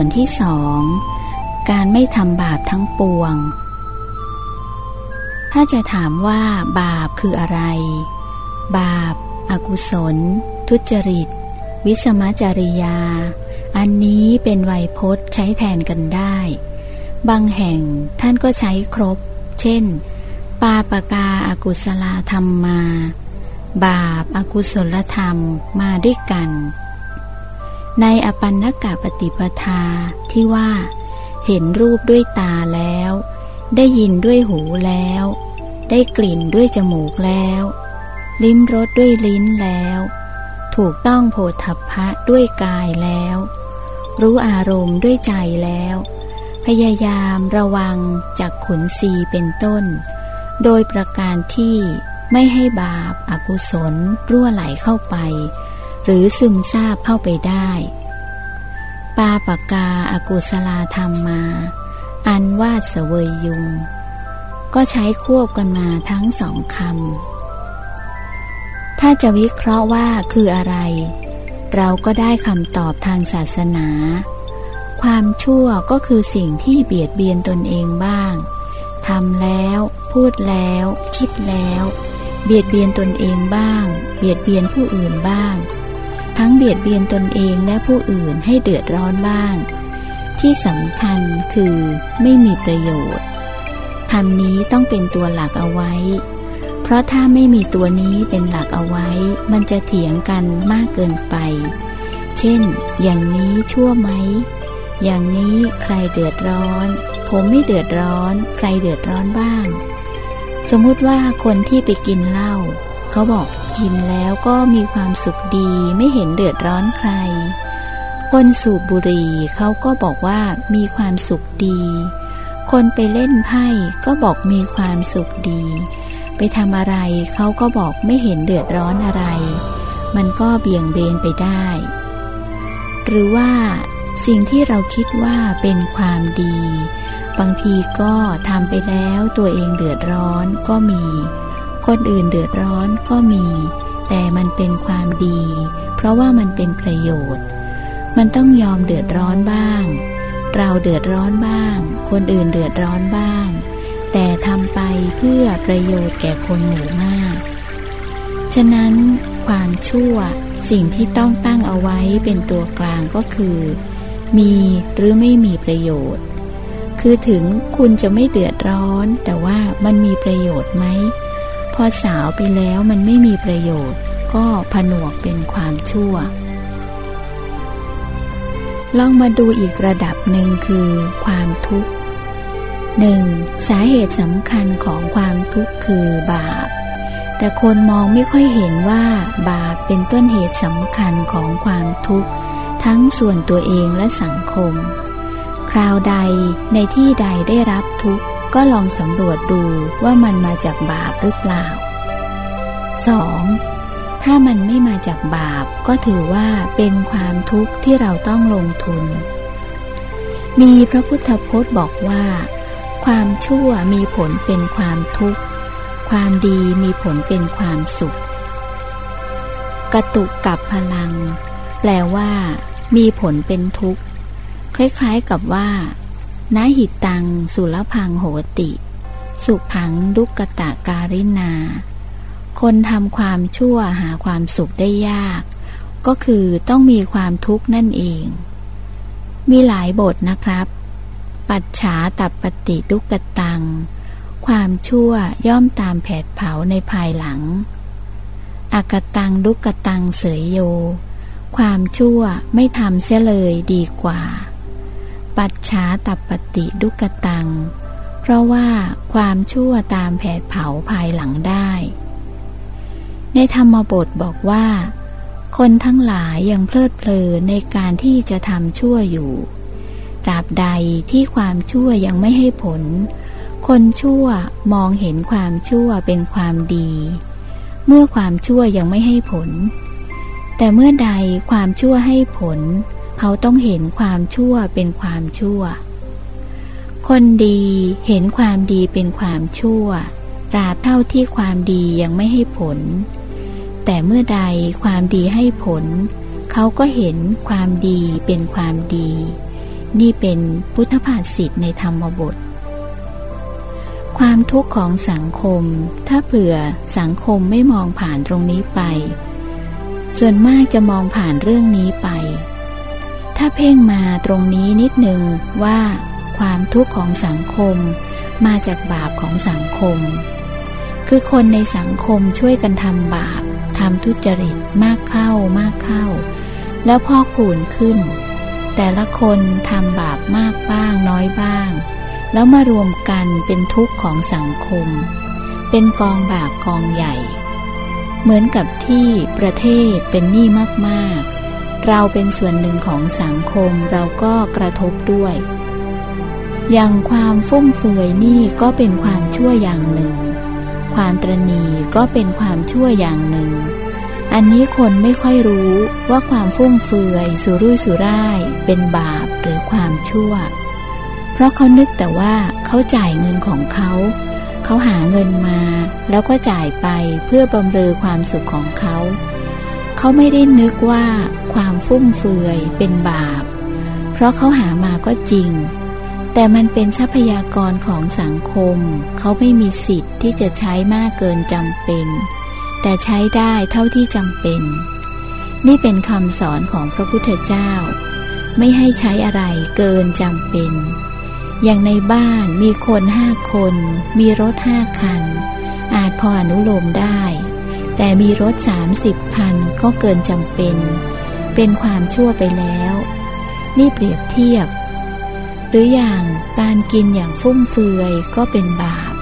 ส่วนที่สอง การไม่ทำบาปทั้งปวง ถ้าจะถามว่าบาปคืออะไร บาปอากุศล ทุจริต วิสมจริยา อันนี้เป็นไวยพจน์ใช้แทนกันได้ บางแห่งท่านก็ใช้ครบ เช่น ปาปกาอากุศลธรรมมา บาปอากุศลธรรมมาด้วยกัน ในอปันนกะปฏิปทาที่ว่า เห็นรูปด้วยตาแล้ว ได้ยินด้วยหูแล้ว ได้กลิ่นด้วยจมูกแล้ว ลิ้มรสด้วยลิ้นแล้ว ถูกต้องโผฏฐัพพะด้วยกายแล้ว รู้อารมณ์ด้วยใจแล้ว พยายามระวังจากขุนศีเป็นต้น โดยประการที่ไม่ให้บาปอากุศลรั่วไหลเข้าไป หรือซึมซาบเข้าไปได้ ปาปกาอากุศลาธรรมมา อันวาดเสวยยุง ก็ใช้ควบกันมาทั้งสองคำ ถ้าจะวิเคราะห์ว่าคืออะไร เราก็ได้คำตอบทางศาสนา ความชั่วก็คือสิ่งที่เบียดเบียนตนเองบ้างทำแล้ว พูดแล้ว คิดแล้ว เบียดเบียนตนเองบ้าง เบียดเบียนผู้อื่นบ้าง ทั้งเบียดเบียนตนเองและผู้อื่นให้เดือดร้อนบ้าง ที่สำคัญคือไม่มีประโยชน์ทำนี้ต้องเป็นตัวหลักเอาไว้ เพราะถ้าไม่มีตัวนี้เป็นหลักเอาไว้ มันจะเถียงกันมากเกินไป เช่น อย่างนี้ชั่วไหม อย่างนี้ใครเดือดร้อน ผมไม่เดือดร้อน ใครเดือดร้อนบ้าง สมมุติว่าคนที่ไปกินเหล้าเขาบอก กินแล้วก็มีความสุขดีไม่เห็นเดือดร้อนใคร คนสูบบุหรี่เขาก็บอกว่ามีความสุขดี คนไปเล่นไพ่ก็บอกมีความสุขดี ไปทำอะไรเขาก็บอกไม่เห็นเดือดร้อนอะไร มันก็เบี่ยงเบนไปได้ หรือว่าสิ่งที่เราคิดว่าเป็นความดี บางทีก็ทำไปแล้วตัวเองเดือดร้อนก็มี คนอื่นเดือดร้อนก็มี แต่มันเป็นความดี เพราะว่ามันเป็นประโยชน์ มันต้องยอมเดือดร้อนบ้าง เราเดือดร้อนบ้าง คนอื่นเดือดร้อนบ้าง แต่ทำไปเพื่อประโยชน์แก่คนหมู่มาก ฉะนั้น ความชั่วสิ่งที่ต้องตั้งเอาไว้เป็นตัวกลางก็คือ มีหรือไม่มีประโยชน์ คือถึงคุณจะไม่เดือดร้อน แต่ว่ามันมีประโยชน์ไหม อสาวไปแล้วมันไม่มีประโยชน์ ก็ผนวกเป็นความชั่ว ลองมาดูอีกระดับหนึ่งคือความทุกข์หนึ่งสาเหตุสำคัญของความทุกข์คือบาป แต่คนมองไม่ค่อยเห็นว่าบาปเป็นต้นเหตุสำคัญของความทุกข์ ทั้งส่วนตัวเองและสังคม คราวใดในที่ใดได้รับทุกข์ ก็ลองสำรวจดูว่ามันมาจากบาปหรือเปล่า 2. ถ้ามันไม่มาจากบาปก็ถือว่าเป็นความทุกข์ที่เราต้องลงทุน มีพระพุทธพจน์บอกว่า ความชั่วมีผลเป็นความทุกข์ ความดีมีผลเป็นความสุข กระตุกกับพลัง แปลว่า มีผลเป็นทุกข์ คล้ายๆกับว่า นาหิตตัง สุลพังโหติ สุพังดุกตะการินา คนทำความชั่วหาความสุขได้ยาก ก็คือต้องมีความทุกข์นั่นเอง มีหลายบทนะครับ ปัจฉาตับปฏิดุกตัง ความชั่วย่อมตามแผดเผาในภายหลัง อากตังดุกตังเสยโย ความชั่วไม่ทำเสียเลยดีกว่า ปัจฉาตับปฏิดุกตัง เพราะว่าความชั่วตามแผดเผาภายหลังได้ ในธรรมบทบอกว่า คนทั้งหลายยังเพลิดเพลินในการที่จะทำชั่วอยู่ตราบใดที่ความชั่วยังไม่ให้ผล คนชั่วมองเห็นความชั่วเป็นความดี เมื่อความชั่วยังไม่ให้ผล แต่เมื่อใดความชั่วให้ผล เขาต้องเห็นความชั่วเป็นความชั่ว คนดีเห็นความดีเป็นความชั่วตราบเท่าที่ความดียังไม่ให้ผล แต่เมื่อใดความดีให้ผล เขาก็เห็นความดีเป็นความดี นี่เป็นพุทธภาษิตในธรรมบท ความทุกข์ของสังคม ถ้าเผื่อสังคมไม่มองผ่านตรงนี้ไป ส่วนมากจะมองผ่านเรื่องนี้ไป ถ้าเพ่งมาตรงนี้นิดหนึ่งว่า ความทุกข์ของสังคม มาจากบาปของสังคม คือคนในสังคมช่วยกันทำบาปทำทุจริตมากเข้ามากเข้า แล้วพอกผูนขึ้น แต่ละคนทำบาปมากบ้างน้อยบ้าง แล้วมารวมกันเป็นทุกข์ของสังคม เป็นกองบาปกองใหญ่ เหมือนกับที่ประเทศเป็นหนี้มากๆ เราเป็นส่วนหนึ่งของสังคมเราก็กระทบด้วย อย่างความฟุ่มเฟือยนี่ก็เป็นความชั่วอย่างหนึ่ง ความตรณีก็เป็นความชั่วอย่างหนึ่ง อันนี้คนไม่ค่อยรู้ว่าความฟุ่มเฟือยสุรุ่ยสุร่าย เป็นบาปหรือความชั่ว เพราะเขานึกแต่ว่าเขาจ่ายเงินของเขาเขาหาเงินมาแล้วก็จ่ายไปเพื่อบำเรอความสุขของเขา เขาไม่ได้นึกว่าความฟุ่มเฟือยเป็นบาป เพราะเขาหามาก็จริง แต่มันเป็นทรัพยากรของสังคม เขาไม่มีสิทธิ์ที่จะใช้มากเกินจำเป็น แต่ใช้ได้เท่าที่จำเป็น นี่เป็นคำสอนของพระพุทธเจ้า ไม่ให้ใช้อะไรเกินจำเป็น อย่างในบ้านมีคนห้าคน มีรถห้าคัน อาจพออนุโลมได้ แต่มีรถสามสิบคันก็เกินจำเป็น เป็นความชั่วไปแล้ว นี่เปรียบเทียบ หรืออย่างการกินอย่างฟุ่มเฟือยก็เป็นบาป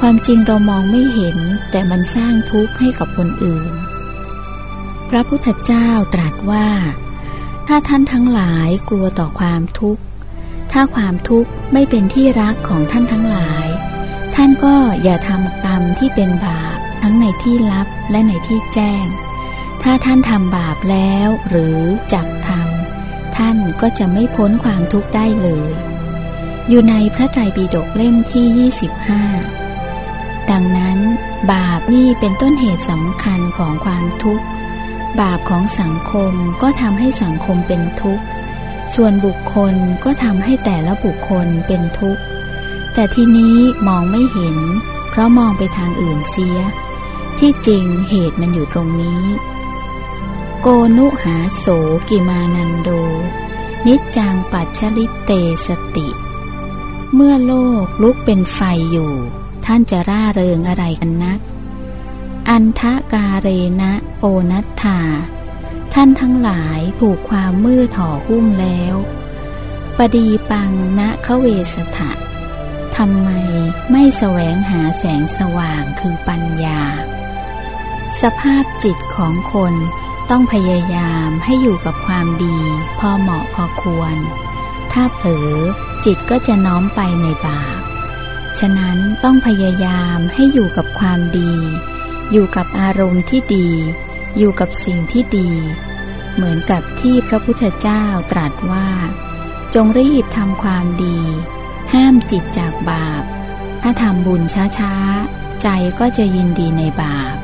ความจริงเรามองไม่เห็น แต่มันสร้างทุกข์ให้กับคนอื่น พระพุทธเจ้าตรัสว่า ถ้าท่านทั้งหลายกลัวต่อความทุกข์ ถ้าความทุกข์ไม่เป็นที่รักของท่านทั้งหลาย ท่านก็อย่าทำกรรมที่เป็นบาป ทั้งในที่ลับและในที่แจ้ง ถ้าท่านทำบาปแล้วหรือจักทำท่านก็จะไม่พ้นความทุกข์ได้เลย อยู่ในพระไตรปิฎกเล่มที่ 25 ดังนั้นบาปนี่เป็นต้นเหตุสำคัญของความทุกข์ บาปของสังคมก็ทำให้สังคมเป็นทุกข์ ส่วนบุคคลก็ทำให้แต่ละบุคคลเป็นทุกข์ แต่ทีนี้มองไม่เห็น เพราะมองไปทางอื่นเสีย ที่จริงเหตุมันอยู่ตรงนี้ โกนุหาโสกิมานันโด นิจังปัจฉลิเตสติ เมื่อโลกลุกเป็นไฟอยู่ ท่านจะร่าเริงอะไรกันนัก อันทะกาเรนะโอนัตถาท่านทั้งหลายถูกความมืดห่อหุ้มแล้วปดีปังณขเวสถะทำไมไม่แสวงหาแสงสว่างคือปัญญา สภาพจิตของคนต้องพยายามให้อยู่กับความดีพอเหมาะพอควร ถ้าเผลอจิตก็จะน้อมไปในบาป ฉะนั้นต้องพยายามให้อยู่กับความดี อยู่กับอารมณ์ที่ดี อยู่กับสิ่งที่ดี เหมือนกับที่พระพุทธเจ้าตรัสว่า จงรีบทำความดี ห้ามจิตจากบาป ถ้าทำบุญช้าๆ ใจก็จะยินดีในบาป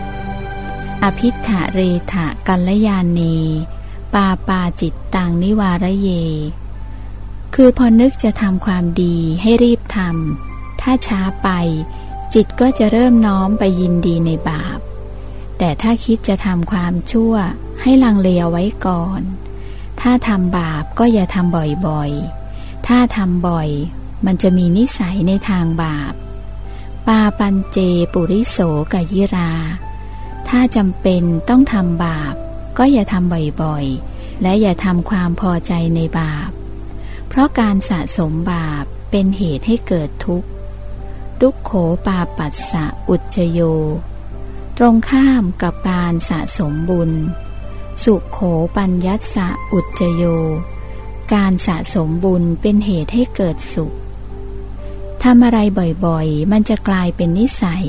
อภิธะเรทะกัลยานีปาปาจิตตังนิวารเย คือพอนึกจะทำความดีให้รีบทำ ถ้าช้าไป จิตก็จะเริ่มน้อมไปยินดีในบาป แต่ถ้าคิดจะทำความชั่วให้ลังเลเอาไว้ก่อน ถ้าทำบาปก็อย่าทำบ่อยๆ ถ้าทำบ่อย มันจะมีนิสัยในทางบาป ปาปันเจปุริโสกยิรา ถ้าจำเป็นต้องทำบาป ก็อย่าทำบ่อยๆ และอย่าทำความพอใจในบาป เพราะการสะสมบาปเป็นเหตุให้เกิดทุกข์ดุกโขปาปัสสะอุจโย ตรงข้ามกับการสะสมบุญ สุขโขปัญญัสสะอุจโย การสะสมบุญเป็นเหตุให้เกิดสุขทำอะไรบ่อยๆ มันจะกลายเป็นนิสัย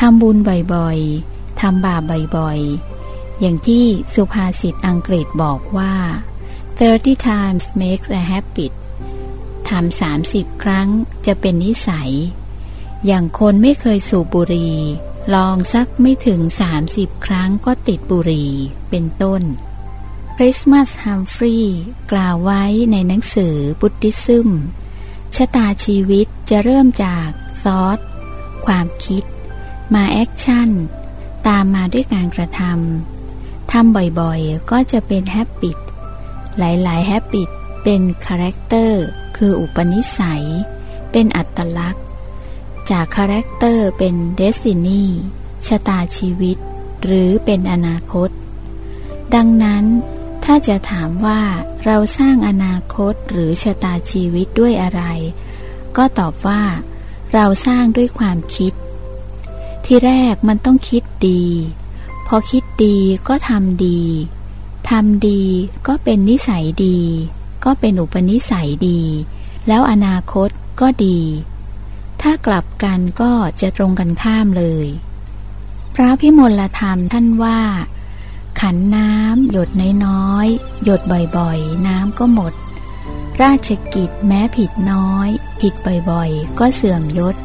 ทำบุญบ่อยๆ ทำบาปบ่อยๆ อย่างที่สุภาษิตอังกฤษบอกว่า 30 times makes a habit ทำสามสิบครั้งจะเป็นนิสัย อย่างคนไม่เคยสูบบุหรี่ลองสักไม่ถึง 30 ครั้งก็ติดบุหรี่เป็นต้นริสมัสฮัมฟรีย์กล่าวไว้ในหนังสือบุตติซึมชะตาชีวิตจะเริ่มจากซอสความคิด มาแอคชั่น ตามมาด้วยการกระทำทำบ่อยๆ ก็จะเป็น habit หลายๆ habit เป็น character คืออุปนิสัย เป็นอัตลักษณ์ จาก character เป็น destiny ชะตาชีวิต หรือเป็นอนาคต ดังนั้น ถ้าจะถามว่าเราสร้างอนาคตหรือชะตาชีวิตด้วยอะไร ก็ตอบว่า เราสร้างด้วยความคิด ที่แรกมันต้องคิดดี พอคิดดีก็ทำดีทำดีก็เป็นนิสัยดี ก็เป็นอุปนิสัยดี แล้วอนาคตก็ดี ถ้ากลับกันก็จะตรงกันข้ามเลย พระพิมลธรรมท่านว่า ขันน้ำหยดน้อยๆหยดบ่อยๆ น้ำก็หมด ราชกิจแม้ผิดน้อย ผิดบ่อยๆ ก็เสื่อมยศ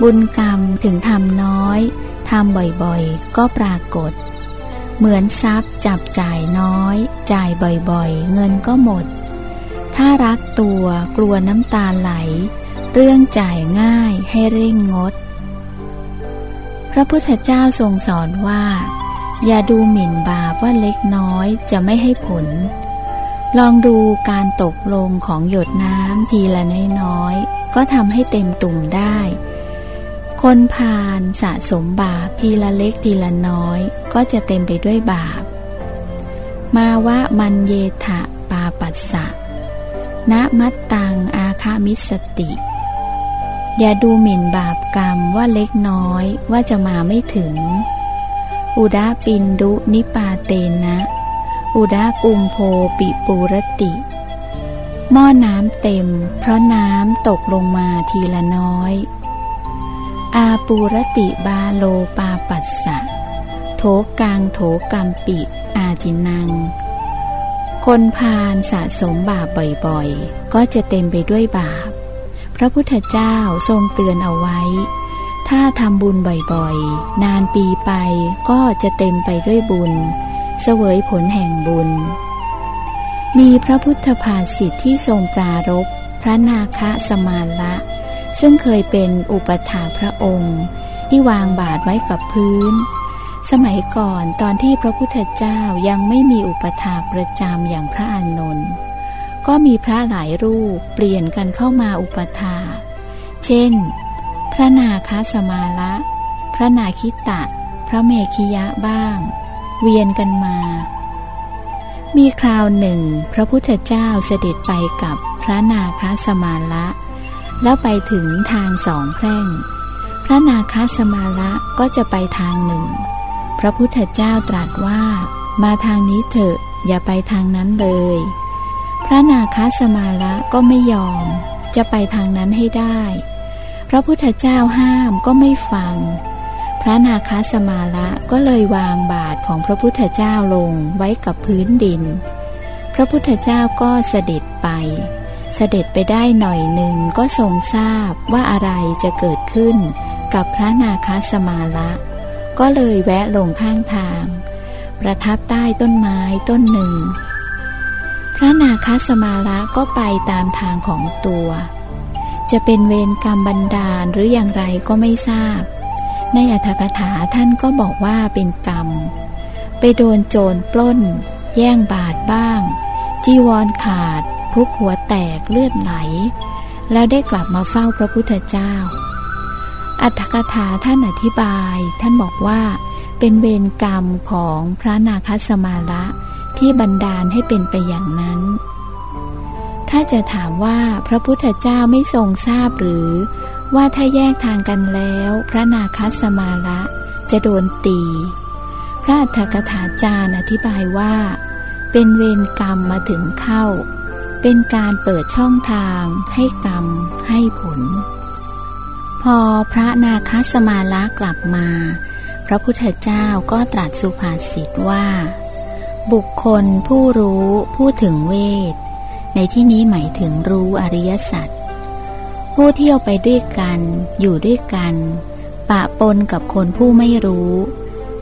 บุญกรรมถึงทำน้อยทำบ่อยๆ ก็ปรากฏ เหมือนทรัพย์จับจ่ายน้อย จ่ายบ่อยๆ เงินก็หมด ถ้ารักตัวกลัวน้ำตาไหล เรื่องจ่ายง่ายให้เร่งงด พระพุทธเจ้าทรงสอนว่า อย่าดูหมิ่นบาปว่าเล็กน้อยจะไม่ให้ผล ลองดูการตกลงของหยดน้ำทีละน้อยๆ ก็ทำให้เต็มตุ่มได้ คนพาลสะสมบาปทีละเล็กทีละน้อย ก็จะเต็มไปด้วยบาป มาวะมันเยทะปาปัสสะณมัตตังอาคามิสติ อย่าดูหมิ่นบาปกรรมว่าเล็กน้อยว่าจะมาไม่ถึง อุดาปินดุนิปาเตนะ อุดากุมโพปิปูรติ หม้อน้ำเต็ม เพราะน้ำตกลงมาทีละน้อย อาปูรติบาโลปาปัสสะ โถกางโถกรรมปิอาจินัง คนพาลสะสมบาปบ่อยๆ ก็จะเต็มไปด้วยบาป พระพุทธเจ้าทรงเตือนเอาไว้ ถ้าทำบุญบ่อยๆ นานปีไปก็จะเต็มไปด้วยบุญ เสวยผลแห่งบุญ มีพระพุทธภาษิตที่ทรงปรารบพระนาคสมาละ ซึ่งเคยเป็นอุปถาพระองค์ ที่วางบาทไว้กับพื้น สมัยก่อนตอนที่พระพุทธเจ้ายังไม่มีอุปถาประจำอย่างพระอานนท์ก็มีพระหลายรูปเปลี่ยนกันเข้ามาอุปถาเช่น พระนาคสมาละ พระนาคิตะ พระเมขิยะบ้าง เวียนกันมา มีคราวหนึ่ง พระพุทธเจ้าเสด็จไปกับพระนาคสมาละ แล้วไปถึงทางสองแพร่ง พระนาคสมาละก็จะไปทางหนึ่ง พระพุทธเจ้าตรัสว่า มาทางนี้เถอะ อย่าไปทางนั้นเลย พระนาคสมาละก็ไม่ยอม จะไปทางนั้นให้ได้ พระพุทธเจ้าห้ามก็ไม่ฟัง พระนาคสมาละก็เลยวางบาทของพระพุทธเจ้าลงไว้กับพื้นดิน พระพุทธเจ้าก็เสด็จไป เสด็จไปได้หน่อยหนึ่งก็ทรงทราบว่าอะไรจะเกิดขึ้นกับพระนาคสมาละ ก็เลยแวะลงข้างทาง ประทับใต้ต้นไม้ต้นหนึ่ง พระนาคสมาละก็ไปตามทางของตัว จะเป็นเวรกรรมบันดาลหรืออย่างไรก็ไม่ทราบ ในอัธกถาท่านก็บอกว่าเป็นกรรม ไปโดนโจรปล้น แย่งบาทบ้าง จีวรขาด ทุบหัวแตกเลือดไหล แล้วได้กลับมาเฝ้าพระพุทธเจ้า อัธกถาท่านอธิบาย ท่านบอกว่า เป็นเวรกรรมของพระนาคสมาละที่บันดาลให้เป็นไปอย่างนั้น ถ้าจะถามว่าพระพุทธเจ้าไม่ทรงทราบหรือ ว่าถ้าแยกทางกันแล้ว พระนาคสมาละจะโดนตี พระอัฏฐกถาจารย์อธิบายว่า เป็นเวรกรรมมาถึงเข้า เป็นการเปิดช่องทางให้กรรมให้ผล พอพระนาคสมาละกลับมา พระพุทธเจ้าก็ตรัสสุภาษิตว่า บุคคลผู้รู้ผู้ถึงเวท ในที่นี้หมายถึงรู้อริยสัจผู้เที่ยวไปด้วยกันอยู่ด้วยกัน ปะปนกับคนผู้ไม่รู้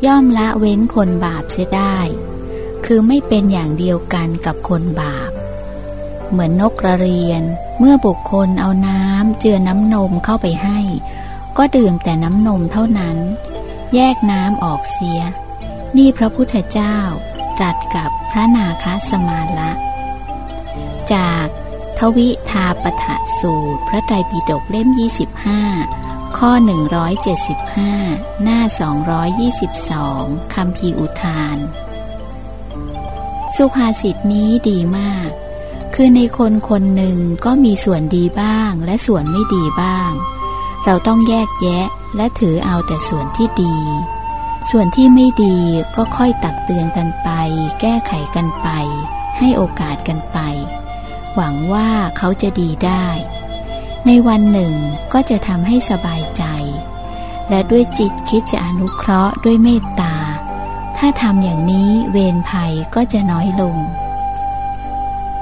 ย่อมละเว้นคนบาปเสียได้ คือไม่เป็นอย่างเดียวกันกับคนบาป เหมือนนกกระเรียน เมื่อบุคคลเอาน้ำเจือน้ำนมเข้าไปให้ ก็ดื่มแต่น้ำนมเท่านั้น แยกน้ำออกเสีย นี่พระพุทธเจ้าตรัสกับพระนาคสมาละ จากทวิทาปทะสูตร พระไตรปิฎกเล่ม 25 ข้อ 175 หน้า 222คำพีอุทาน สุภาษิตนี้ดีมาก คือในคนคนหนึ่งก็มีส่วนดีบ้างและส่วนไม่ดีบ้าง เราต้องแยกแยะและถือเอาแต่ส่วนที่ดี ส่วนที่ไม่ดีก็ค่อยตักเตือนกันไป แก้ไขกันไป ให้โอกาสกันไป หวังว่าเขาจะดีได้ ในวันหนึ่งก็จะทำให้สบายใจ และด้วยจิตคิดจะอนุเคราะห์ด้วยเมตตา ถ้าทำอย่างนี้เวรภัยก็จะน้อยลง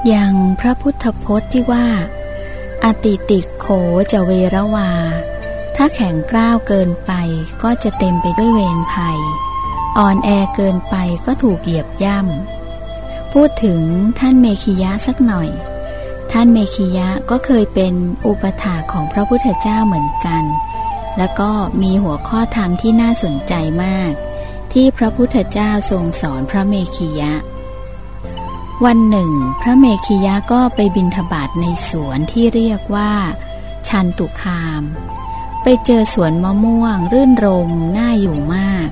อย่างพระพุทธพจน์ที่ว่า อติติโขจะเวรวา ถ้าแข็งกร้าวเกินไปก็จะเต็มไปด้วยเวรภัย อ่อนแอเกินไปก็ถูกเหยียบย่ำ พูดถึงท่านเมขิยะสักหน่อย ท่านเมขิยะก็เคยเป็นอุปถาของพระพุทธเจ้าเหมือนกัน แล้วก็มีหัวข้อธรรมที่น่าสนใจมาก ที่พระพุทธเจ้าทรงสอนพระเมขิยะ วันหนึ่ง พระเมขิยะก็ไปบินทบาทในสวนที่เรียกว่าชันตุคาม ไปเจอสวนมะม่วง รื่นรมน่าอยู่มาก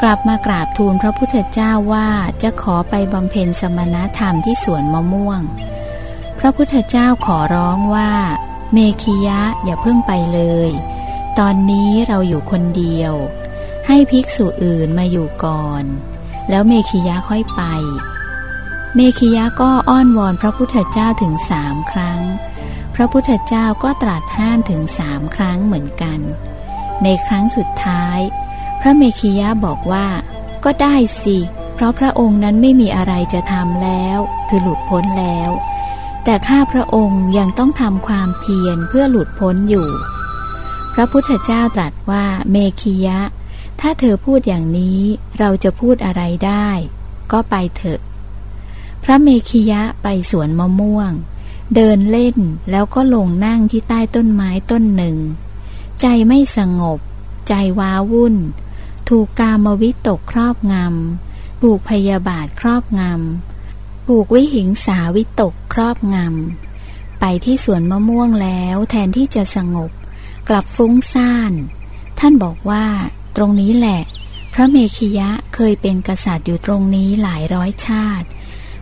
กลับมากราบทูลพระพุทธเจ้าว่าจะขอไปบำเพ็ญสมณธรรมที่สวนมะม่วง พระพุทธเจ้าขอร้องว่า เมขิยะอย่าเพิ่งไปเลย ตอนนี้เราอยู่คนเดียว ให้ภิกษุอื่นมาอยู่ก่อน แล้วเมขิยะค่อยไป เมขิยะก็อ้อนวอนพระพุทธเจ้าถึงสามครั้ง พระพุทธเจ้าก็ตรัสห้ามถึงสามครั้งเหมือนกัน ในครั้งสุดท้าย พระเมขิยะบอกว่า ก็ได้สิ เพราะพระองค์นั้นไม่มีอะไรจะทำแล้ว คือหลุดพ้นแล้ว แต่ข้าพระองค์ยังต้องทำความเพียรเพื่อหลุดพ้นอยู่ พระพุทธเจ้าตรัสว่าเมคียะ ถ้าเธอพูดอย่างนี้เราจะพูดอะไรได้ ก็ไปเถอะ พระเมคียะไปสวนมะม่วง เดินเล่นแล้วก็ลงนั่งที่ใต้ต้นไม้ต้นหนึ่ง ใจไม่สงบ ใจว้าวุ่น ถูกกามวิตกครอบงำ ถูกพยาบาทครอบงำ ถูกวิหิงสาวิตกครอบงำ ไปที่สวนมะม่วงแล้วแทนที่จะสงบ กลับฟุ้งซ่าน ท่านบอกว่า ตรงนี้แหละ พระเมขิยะเคยเป็นกษัตริย์อยู่ตรงนี้หลายร้อยชาติ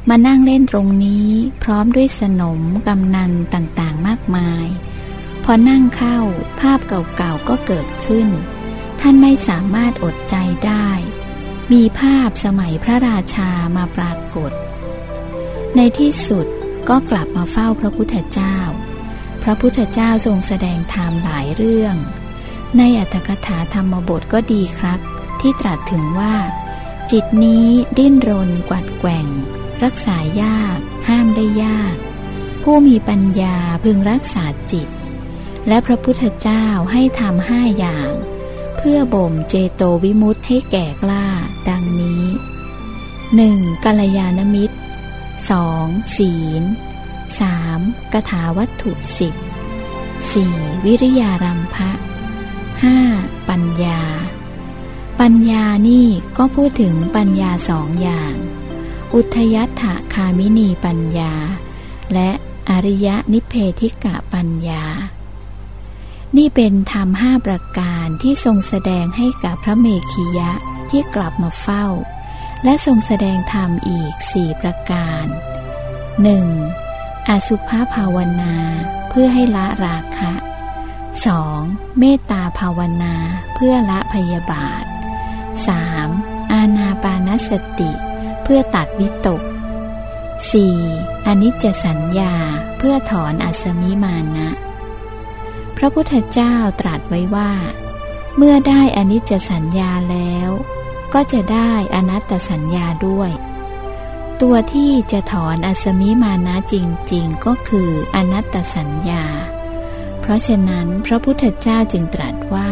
มานั่งเล่นตรงนี้พร้อมด้วยสนมกำนันต่างๆมากมาย พอนั่งเข้าภาพเก่าๆก็เกิดขึ้น ท่านไม่สามารถอดใจได้ มีภาพสมัยพระราชามาปรากฏ ในที่สุดก็กลับมาเฝ้าพระพุทธเจ้า พระพุทธเจ้าทรงแสดงธรรมหลายเรื่อง ในอัตถกถาธรรมบทก็ดีครับ ที่ตรัสถึงว่า จิตนี้ดิ้นรนกวัดแกว่ง รักษายาก ห้ามได้ยาก ผู้มีปัญญาพึงรักษาจิต และพระพุทธเจ้าให้ทำห้าอย่าง เพื่อบ่มเจโตวิมุตให้แก่กล้า ดังนี้ 1. กัลยาณมิตร 2. ศีล 3. กถาวัตถุสิบ 4. วิริยารัมภะ 5. ปัญญา ปัญญานี่ก็พูดถึงปัญญาสองอย่าง อุทยัตถคามินีปัญญา และอริยนิเพธิกะปัญญา นี่เป็นธรรมห้าประการที่ทรงแสดงให้กับพระเมขียะที่กลับมาเฝ้า และทรงแสดงธรรมอีกสี่ประการ 1. อสุภาภาวนาเพื่อให้ละราคะ 2. เมตตาภาวนาเพื่อละพยาบาท 3. อาณาปานสติเพื่อตัดวิตก 4. อนิจจสัญญาเพื่อถอนอัสมิมานะ พระพุทธเจ้าตรัสไว้ว่า เมื่อได้อนิจจสัญญาแล้ว ก็จะได้อนัตตสัญญาด้วย ตัวที่จะถอนอสมิมานะจริงๆ ก็คืออนัตตสัญญา เพราะฉะนั้นพระพุทธเจ้าจึงตรัสว่า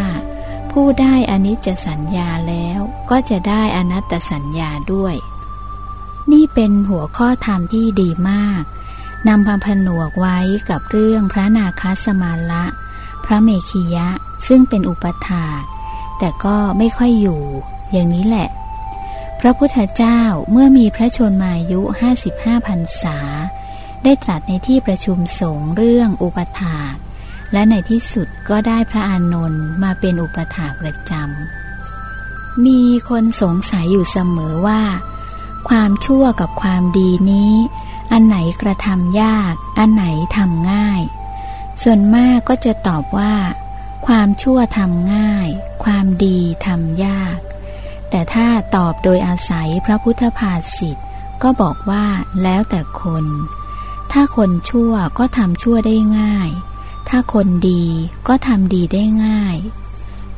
ผู้ได้อนิจจสัญญาแล้วก็จะได้อนัตตสัญญาด้วย นี่เป็นหัวข้อธรรมที่ดีมากนำมาผนวกไว้กับเรื่องพระนาคสมาละ พระเมขียะซึ่งเป็นอุปถาแต่ก็ไม่ค่อยอยู่ อย่างนี้แหละ พระพุทธเจ้าเมื่อมีพระชนมายุ 55พรรษา ได้ตรัสในที่ประชุมสงฆ์เรื่องอุปถาและในที่สุดก็ได้พระอานนท์มาเป็นอุปถาประจำมีคนสงสัยอยู่เสมอว่า ความชั่วกับความดีนี้ อันไหนกระทำยาก อันไหนทำง่าย ส่วนมากก็จะตอบว่า ความชั่วทำง่าย ความดีทำยาก แต่ถ้าตอบโดยอาศัยพระพุทธภาษิตก็บอกว่าแล้วแต่คน ถ้าคนชั่วก็ทำชั่วได้ง่าย ถ้าคนดีก็ทำดีได้ง่าย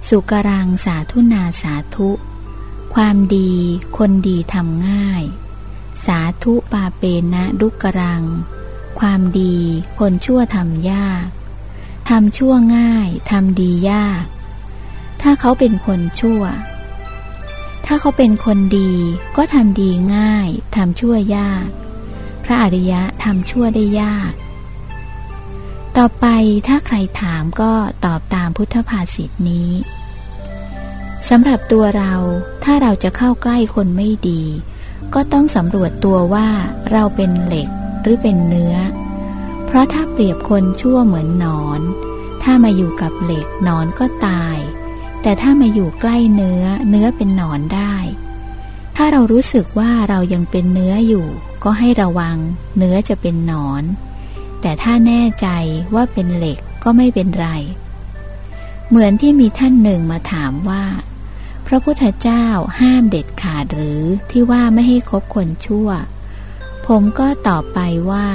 สุกรังสาธุนาสาธุ ความดีคนดีทำง่าย สาธุปาเปนะดุกรัง ความดีคนชั่วทำยากทำชั่วง่ายทำดียาก ถ้าเขาเป็นคนชั่ว ถ้าเขาเป็นคนดีก็ทำดีง่ายทำชั่วยาก พระอริยะทำชั่วได้ยาก ต่อไปถ้าใครถามก็ตอบตามพุทธภาษิตนี้ สำหรับตัวเราถ้าเราจะเข้าใกล้คนไม่ดี ก็ต้องสำรวจตัวว่าเราเป็นเหล็กหรือเป็นเนื้อ เพราะถ้าเปรียบคนชั่วเหมือนนอน ถ้ามาอยู่กับเหล็กนอนก็ตาย แต่ถ้ามาอยู่ใกล้เนื้อเนื้อเป็นนอนได้ ถ้าเรารู้สึกว่าเรายังเป็นเนื้ออยู่ ก็ให้ระวัง เนื้อจะเป็นนอน แต่ถ้าแน่ใจว่าเป็นเหล็กก็ไม่เป็นไร เหมือนที่มีท่านหนึ่งมาถามว่า ระพุทธเจ้าห้ามเด็ดขาดหรือที่ว่าไม่ให้คบคนชั่ว ผมก็ตอบไปว่า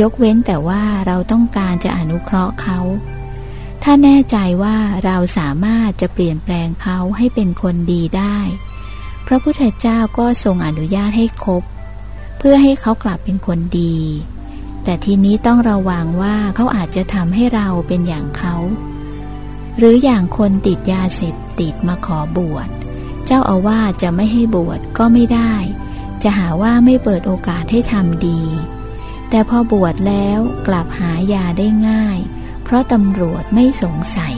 ยกเว้นแต่ว่าเราต้องการจะอนุเคราะห์เขา ถ้าแน่ใจว่าเราสามารถจะเปลี่ยนแปลงเขาให้เป็นคนดีได้ พระพุทธเจ้าก็ทรงอนุญาตให้คบ เพื่อให้เขากลับเป็นคนดี แต่ทีนี้ต้องระวังว่าเขาอาจจะทำให้เราเป็นอย่างเขา หรืออย่างคนติดยาเสพติดมาขอบวช เจ้าอาวาสจะไม่ให้บวชก็ไม่ได้ จะหาว่าไม่เปิดโอกาสให้ทำดี แต่พอบวชแล้วกลับหายาได้ง่าย เพราะตำรวจไม่สงสัย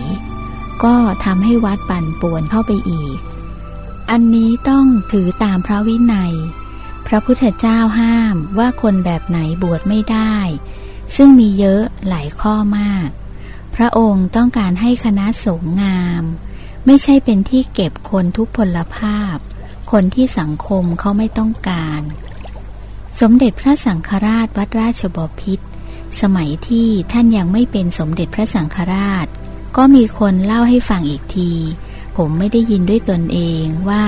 ก็ทำให้วัดปั่นป่วนเข้าไปอีก อันนี้ต้องถือตามพระวินัย พระพุทธเจ้าห้ามว่าคนแบบไหนบวชไม่ได้ ซึ่งมีเยอะหลายข้อมาก พระองค์ต้องการให้คณะสงฆ์งาม ไม่ใช่เป็นที่เก็บคนทุกพลภาพ คนที่สังคมเขาไม่ต้องการ สมเด็จพระสังฆราชวัดราชบพิษสมัยที่ท่านยังไม่เป็นสมเด็จพระสังฆราช ก็มีคนเล่าให้ฟังอีกที ผมไม่ได้ยินด้วยตนเองว่า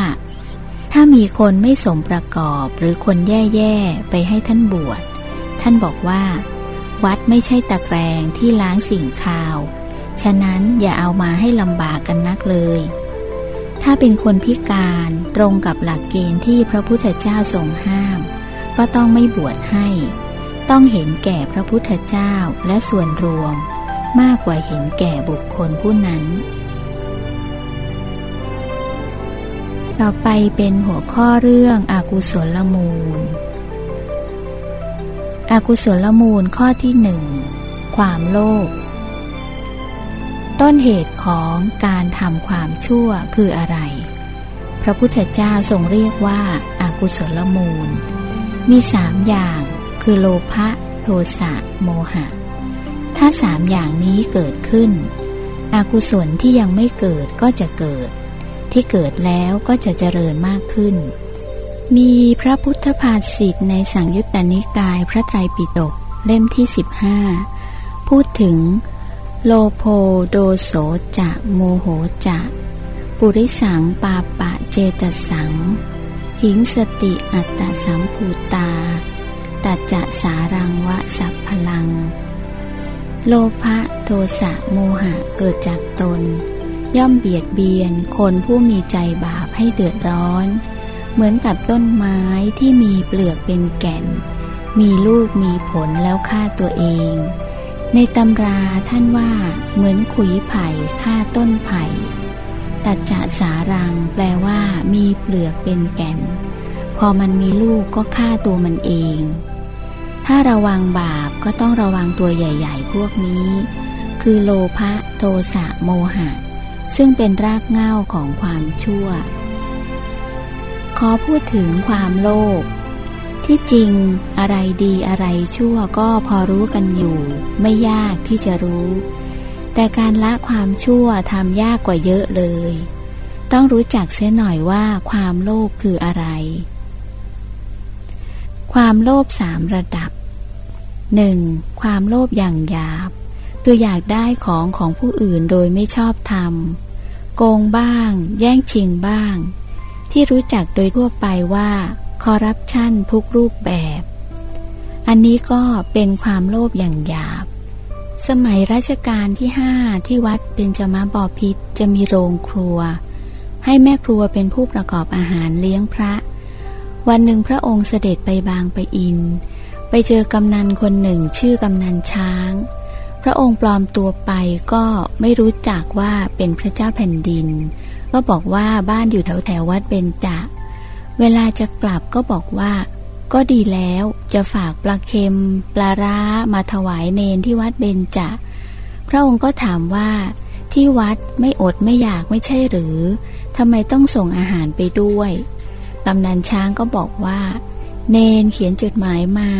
ถ้ามีคนไม่สมประกอบหรือคนแย่ ๆ ไปให้ท่านบวช ท่านบอกว่า วัดไม่ใช่ตะแกรงที่ล้างสิ่งคาว ฉะนั้นอย่าเอามาให้ลำบากกันนักเลย ถ้าเป็นคนพิการตรงกับหลักเกณฑ์ที่พระพุทธเจ้าทรงห้าม ก็ต้องไม่บวชให้ ต้องเห็นแก่พระพุทธเจ้าและส่วนรวม มากกว่าเห็นแก่บุคคลผู้นั้น ต่อไปเป็นหัวข้อเรื่องอากุศลมูล อากุศลมูลข้อที่หนึ่งความโลภต้นเหตุของการทำความชั่วคืออะไร พระพุทธเจ้าทรงเรียกว่าอากุศลมูล มีสามอย่างคือโลภะโทสะโมหะ ถ้าสามอย่างนี้เกิดขึ้น อากุศลที่ยังไม่เกิดก็จะเกิด ที่เกิดแล้วก็จะเจริญมากขึ้น มีพระพุทธภาษิตในสังยุตตนิกายพระไตรปิฎกเล่มที่ 15 พูดถึง โลโพโดโสจะโมโหจะปุริสังปาปะเจตสัง หิงสติอัตตสัมภูตาตัจจะสารังวะสัพพลัง โลภะโทสะโมหะเกิดจากตน ย่อมเบียดเบียนคนผู้มีใจบาปให้เดือดร้อน เหมือนกับต้นไม้ที่มีเปลือกเป็นแก่น มีลูกมีผลแล้วฆ่าตัวเอง ในตำราท่านว่า เหมือนขุยไผ่ฆ่าต้นไผ่ ตัดจะสารังแปลว่ามีเปลือกเป็นแก่น พอมันมีลูกก็ฆ่าตัวมันเอง ถ้าระวังบาปก็ต้องระวังตัวใหญ่ ๆ พวกนี้ คือโลภะโทสะโมหะ ซึ่งเป็นรากเหง้าของความชั่ว ขอพูดถึงความโลภที่จริงอะไรดีอะไรชั่วก็พอรู้กันอยู่ ไม่ยากที่จะรู้ แต่การละความชั่วทำยากกว่าเยอะเลย ต้องรู้จักเสียหน่อยว่าความโลภคืออะไร ความโลภสามระดับ 1. ความโลภอย่างหยาบ คืออยากได้ของของผู้อื่นโดยไม่ชอบธรรมโกงบ้าง แย่งชิงบ้าง ที่รู้จักโดยทั่วไปว่าคอร์รัปชันทุกรูปแบบ อันนี้ก็เป็นความโลภอย่างหยาบ สมัยรัชกาลที่ห้าที่วัดเบญจมาบอพิษจะมีโรงครัว ให้แม่ครัวเป็นผู้ประกอบอาหารเลี้ยงพระ วันหนึ่งพระองค์เสด็จไปบางไปอิน ไปเจอกำนันคนหนึ่งชื่อกำนันช้างพระองค์ปลอมตัวไปก็ไม่รู้จักว่าเป็นพระเจ้าแผ่นดิน ก็บอกว่าบ้านอยู่แถวแถววัดเบญจเวลาจะกลับก็บอกว่า ก็ดีแล้วจะฝากปลาเค็มปลาร้ามาถวายเนนที่วัดเบญจพระองค์ก็ถามว่า ที่วัดไม่อดไม่อยากไม่ใช่หรือทำไมต้องส่งอาหารไปด้วยกำนันช้างก็บอกว่า เนนเขียนจดหมายมา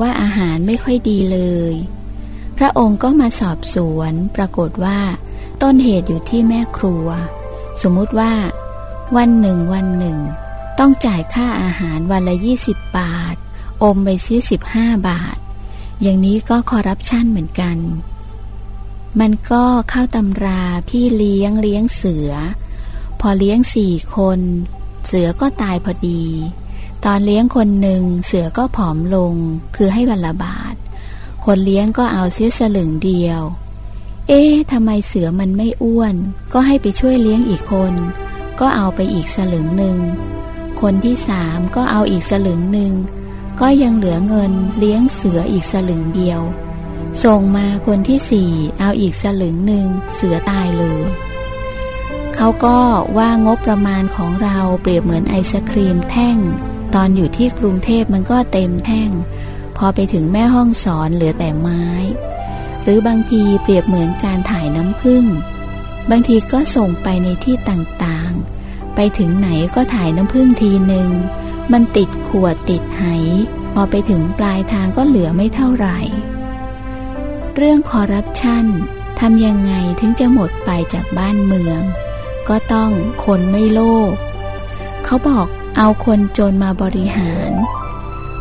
ว่าอาหารไม่ค่อยดีเลย พระองค์ก็มาสอบสวน ปรากฏว่า ต้นเหตุอยู่ที่แม่ครัว สมมุติว่า วันหนึ่งวันหนึ่ง ต้องจ่ายค่าอาหารวันละ 20 บาท อมไปเสีย15 บาท อย่างนี้ก็คอร์รัปชันเหมือนกัน มันก็เข้าตำราพี่เลี้ยงเลี้ยงเสือ พอเลี้ยงสี่คน เสือก็ตายพอดี ตอนเลี้ยงคนหนึ่งเสือก็ผอมลง คือให้วันละบาท คนเลี้ยงก็เอาเสียสลึงเดียว เอ๊ะทำไมเสือมันไม่อ้วน ก็ให้ไปช่วยเลี้ยงอีกคน ก็เอาไปอีกสลึงหนึ่ง คนที่สามก็เอาอีกสลึงหนึ่ง ก็ยังเหลือเงินเลี้ยงเสืออีกสลึงเดียว ส่งมาคนที่สี่เอาอีกสลึงหนึ่งเสือตายเลยเขาก็ว่างบประมาณของเราเปรียบเหมือนไอศครีมแท่ง ตอนอยู่ที่กรุงเทพมันก็เต็มแท่ง พอไปถึงแม่ห้องสอนเหลือแต่ไม้ หรือบางทีเปรียบเหมือนการถ่ายน้ำผึ้งบางทีก็ส่งไปในที่ต่างๆ ไปถึงไหนก็ถ่ายน้ำผึ้งทีหนึ่งมันติดขวดติดไหพอไปถึงปลายทางก็เหลือไม่เท่าไหร่ เรื่องคอร์รัปชันทำยังไงถึงจะหมดไปจากบ้านเมือง ก็ต้องคนไม่โลภเขาบอกเอาคนจนมาบริหาร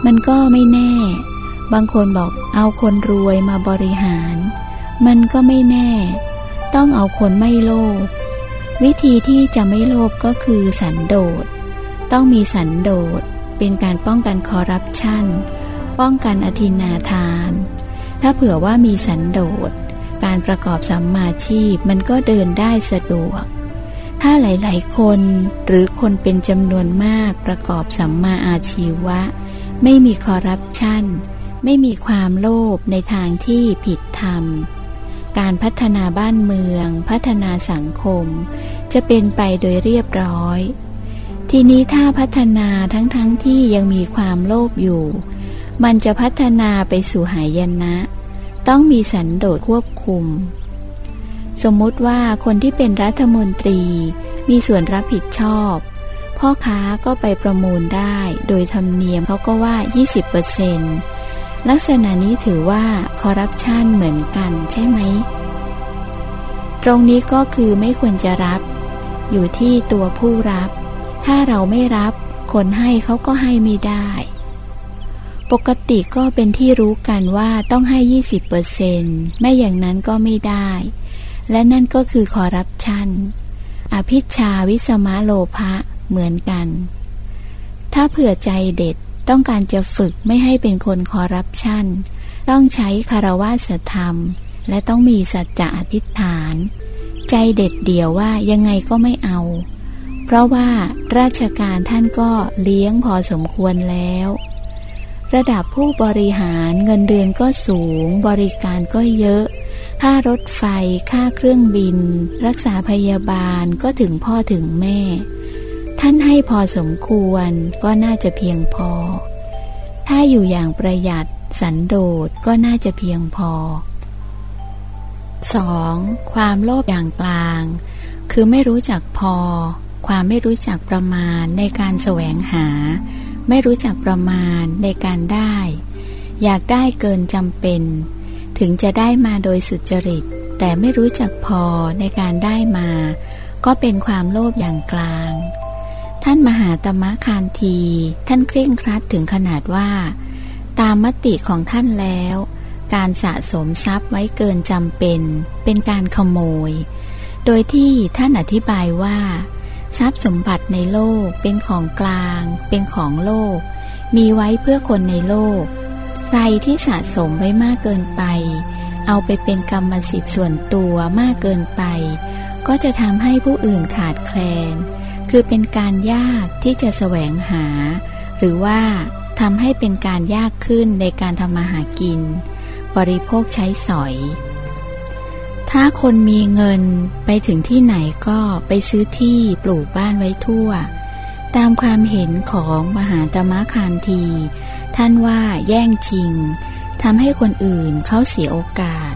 มันก็ไม่แน่ บางคนบอกเอาคนรวยมาบริหาร มันก็ไม่แน่ ต้องเอาคนไม่โลภวิธีที่จะไม่โลภก็คือสันโดษ ต้องมีสันโดษ เป็นการป้องกันคอร์รัปชัน ป้องกันอธินาทาน ถ้าเผื่อว่ามีสันโดษ การประกอบสัมมาชีพมันก็เดินได้สะดวก ถ้าหลาย ๆ คนหรือคนเป็นจำนวนมากประกอบสัมมาอาชีวะ ไม่มีคอร์รัปชัน ไม่มีความโลภในทางที่ผิดธรรม การพัฒนาบ้านเมือง พัฒนาสังคม จะเป็นไปโดยเรียบร้อย ทีนี้ถ้าพัฒนาทั้งๆทที่ยังมีความโลภอยู่ มันจะพัฒนาไปสู่หายนะ ต้องมีสันโดษควบคุม สมมุติว่าคนที่เป็นรัฐมนตรี มีส่วนรับผิดชอบ พ่อค้าก็ไปประมูลได้ โดยธรรมเนียมเขาก็ว่า 20%เลักษณะนี้ถือว่าคอร์รัปชันเหมือนกันใช่ไหม ตรงนี้ก็คือไม่ควรจะรับ อยู่ที่ตัวผู้รับ ถ้าเราไม่รับ คนให้เขาก็ให้ไม่ได้ ปกติก็เป็นที่รู้กันว่าต้องให้ 20%ไม่อย่างนั้นก็ไม่ได้ และนั่นก็คือคอร์รัปชันอภิชาวิสมะโลภะเหมือนกัน ถ้าเผื่อใจเด็ด ต้องการจะฝึกไม่ให้เป็นคนคอร์รัปชัน ต้องใช้คารวะสธรรม และต้องมีสัจจะอธิษฐาน ใจเด็ดเดี่ยวว่ายังไงก็ไม่เอา เพราะว่าราชการท่านก็เลี้ยงพอสมควรแล้ว ระดับผู้บริหารเงินเดือนก็สูง บริการก็เยอะ ค่ารถไฟ ค่าเครื่องบิน รักษาพยาบาลก็ถึงพ่อถึงแม่ ท่านให้พอสมควรก็น่าจะเพียงพอ ถ้าอยู่อย่างประหยัดสันโดษก็น่าจะเพียงพอ 2. ความโลภอย่างกลาง คือไม่รู้จักพอ ความไม่รู้จักประมาณในการแสวงหา ไม่รู้จักประมาณในการได้ อยากได้เกินจำเป็น ถึงจะได้มาโดยสุจริต แต่ไม่รู้จักพอในการได้มา ก็เป็นความโลภอย่างกลาง ท่านมหาตมะคานที ท่านเคร่งครัดถึงขนาดว่า ตามมติของท่านแล้ว การสะสมทรัพย์ไว้เกินจำเป็น เป็นการขโมย โดยที่ท่านอธิบายว่า ทรัพย์สมบัติในโลกเป็นของกลาง เป็นของโลก มีไว้เพื่อคนในโลก ใครที่สะสมไว้มากเกินไป เอาไปเป็นกรรมสิทธิ์ส่วนตัวมากเกินไป ก็จะทำให้ผู้อื่นขาดแคลน คือเป็นการยากที่จะแสวงหา หรือว่าทำให้เป็นการยากขึ้นในการทำมาหากิน บริโภคใช้สอย ถ้าคนมีเงินไปถึงที่ไหนก็ไปซื้อที่ปลูกบ้านไว้ทั่ว ตามความเห็นของมหาตมะคานที ท่านว่าแย่งชิงทำให้คนอื่นเขาเสียโอกาส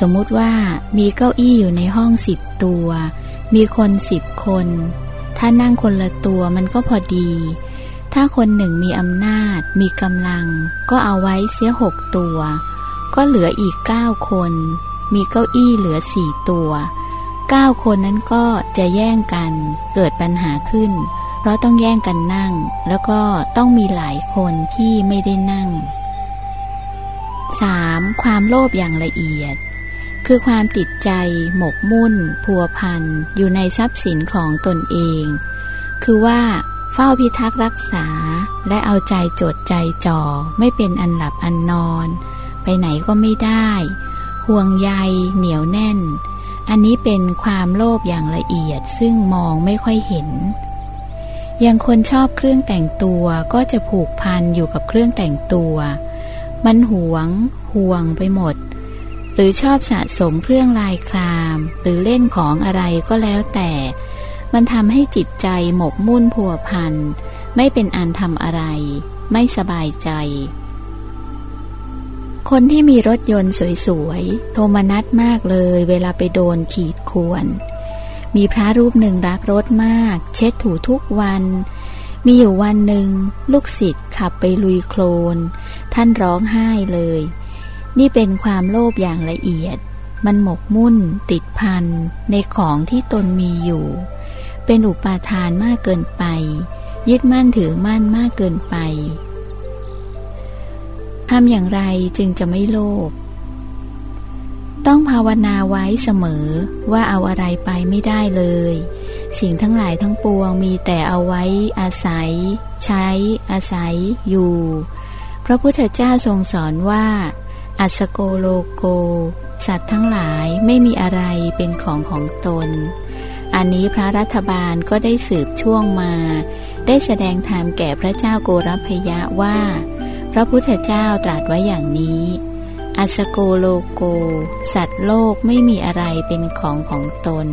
สมมุติว่ามีเก้าอี้อยู่ในห้องสิบตัว มีคนสิบคน ถ้านั่งคนละตัวมันก็พอดี ถ้าคนหนึ่งมีอำนาจ มีกำลัง ก็เอาไว้เสียหกตัว ก็เหลืออีกเก้าคน มีเก้าอี้เหลือสี่ตัวเก้าคนนั้นก็จะแย่งกัน เกิดปัญหาขึ้น เพราะต้องแย่งกันนั่ง แล้วก็ต้องมีหลายคนที่ไม่ได้นั่ง 3. ความโลภอย่างละเอียด คือความติดใจ หมกมุ่น พัวพัน อยู่ในทรัพย์สินของตนเอง คือว่าเฝ้าพิทักษ์รักษา และเอาใจจดใจจ่อ ไม่เป็นอันหลับอันนอน ไปไหนก็ไม่ได้ ห่วงใย เหนียวแน่น อันนี้เป็นความโลภอย่างละเอียดซึ่งมองไม่ค่อยเห็น อย่างคนชอบเครื่องแต่งตัวก็จะผูกพันอยู่กับเครื่องแต่งตัว มันหวง ห่วงไปหมด หรือชอบสะสมเครื่องลายคราม หรือเล่นของอะไรก็แล้วแต่ มันทำให้จิตใจหมกมุ่นผัวพัน ไม่เป็นอันทำอะไร ไม่สบายใจ คนที่มีรถยนต์สวยๆ โทมนัสมากเลยเวลาไปโดนขีดข่วน มีพระรูปหนึ่งรักรถมาก เช็ดถูทุกวันมีอยู่วันหนึ่ง ลูกศิษย์ขับไปลุยโคลน ท่านร้องไห้เลย นี่เป็นความโลภอย่างละเอียด มันหมกมุ่น ติดพัน ในของที่ตนมีอยู่ เป็นอุปาทานมากเกินไป ยึดมั่นถือมั่นมากเกินไปทำอย่างไรจึงจะไม่โลภต้องภาวนาไว้เสมอว่าเอาอะไรไปไม่ได้เลย สิ่งทั้งหลายทั้งปวงมีแต่เอาไว้อาศัย ใช้ อาศัยอยู่ พระพุทธเจ้าทรงสอนว่า อัสโกโลโก สัตว์ทั้งหลายไม่มีอะไรเป็นของของตน อันนี้พระรัฐบาลก็ได้สืบช่วงมา ได้แสดงธรรมแก่พระเจ้าโกรพยะว่า พระพุทธเจ้าตรัสไว้อย่างนี้ อัสโกโลโก สัตว์โลกไม่มีอะไรเป็นของของตน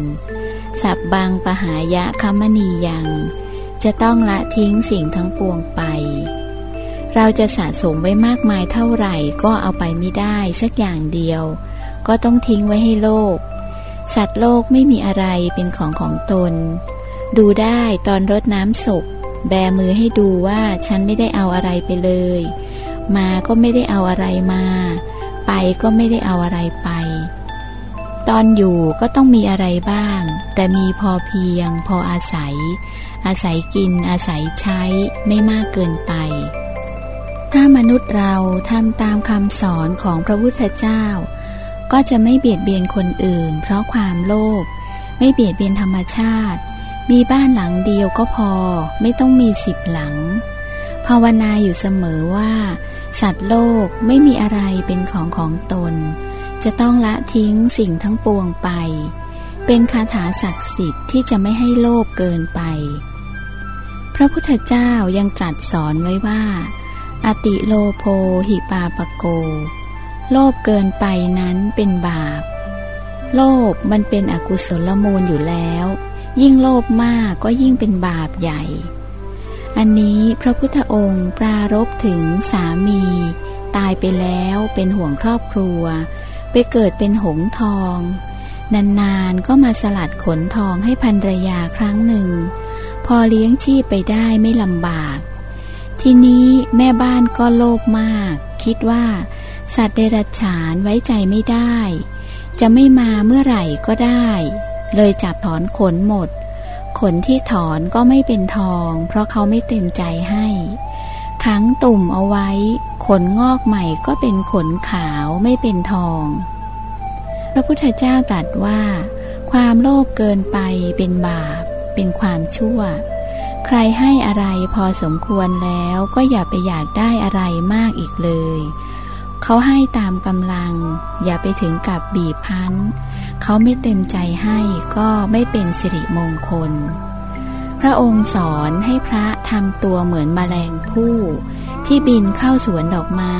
สับบางปหายะคมณียัง จะต้องละทิ้งสิ่งทั้งปวงไป เราจะสะสมไว้มากมายเท่าไหร่ก็เอาไปไม่ได้สักอย่างเดียว ก็ต้องทิ้งไว้ให้โลก สัตว์โลกไม่มีอะไรเป็นของของตน ดูได้ตอนรดน้ำศพ แบมือให้ดูว่าฉันไม่ได้เอาอะไรไปเลย มาก็ไม่ได้เอาอะไรมา ไปก็ไม่ได้เอาอะไรไป ตอนอยู่ก็ต้องมีอะไรบ้าง แต่มีพอเพียง พออาศัย อาศัยกินอาศัยใช้ไม่มากเกินไป ถ้ามนุษย์เราทำตามคำสอนของพระพุทธเจ้า ก็จะไม่เบียดเบียนคนอื่น เพราะความโลภไม่เบียดเบียนธรรมชาติ มีบ้านหลังเดียวก็พอไม่ต้องมีสิบหลัง ภาวนาอยู่เสมอว่า สัตว์โลกไม่มีอะไรเป็นของของตน จะต้องละทิ้งสิ่งทั้งปวงไป เป็นคาถาศักดิ์สิทธิ์ที่จะไม่ให้โลภเกินไป พระพุทธเจ้ายังตรัสสอนไว้ว่า อติโลโพหิปาปโก โลภเกินไปนั้นเป็นบาป โลภมันเป็นอกุศลมูลอยู่แล้ว ยิ่งโลภมากก็ยิ่งเป็นบาปใหญ่ อันนี้พระพุทธองค์ปรารบถึงสามี ตายไปแล้วเป็นห่วงครอบครัว ไปเกิดเป็นหงทอง นานๆก็มาสลัดขนทองให้พันรยาครั้งหนึ่ง พอเลี้ยงชีพไปได้ไม่ลำบาก ทีนี้แม่บ้านก็โลภมาก คิดว่า สัตว์เดรัจฉานไว้ใจไม่ได้ จะไม่มาเมื่อไหร่ก็ได้ เลยจับถอนขนหมด ขนที่ถอนก็ไม่เป็นทอง เพราะเขาไม่เต็มใจให้ขังตุ่มเอาไว้ ขนงอกใหม่ก็เป็นขนขาวไม่เป็นทอง พระพุทธเจ้าตรัสว่า ความโลภเกินไปเป็นบาป เป็นความชั่ว รให้อะไรพอสมควรแล้วก็อย่าไปอยากได้อะไรมากอีกเลย เขาให้ตามกำลัง อย่าไปถึงกับบีบพัน เขาไม่เต็มใจให้ก็ไม่เป็นสิริมงคล พระองค์สอนให้พระทำตัวเหมือนมแมลงผู้ ที่บินเข้าสวนดอกไม้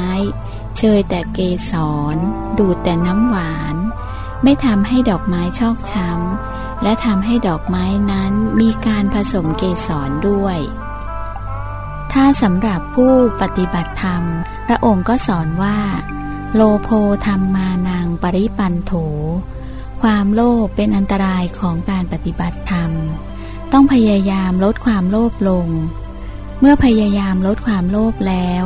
เชยแต่เกสรดูดแต่น้ำหวาน ไม่ทำให้ดอกไม้ชอกช้ำ และทำให้ดอกไม้นั้นมีการผสมเกสรด้วย ถ้าสำหรับผู้ปฏิบัติธรรม พระองค์ก็สอนว่า โลโพธรรมมานังปริปันโถ ความโลภเป็นอันตรายของการปฏิบัติธรรม ต้องพยายามลดความโลภลง เมื่อพยายามลดความโลภแล้ว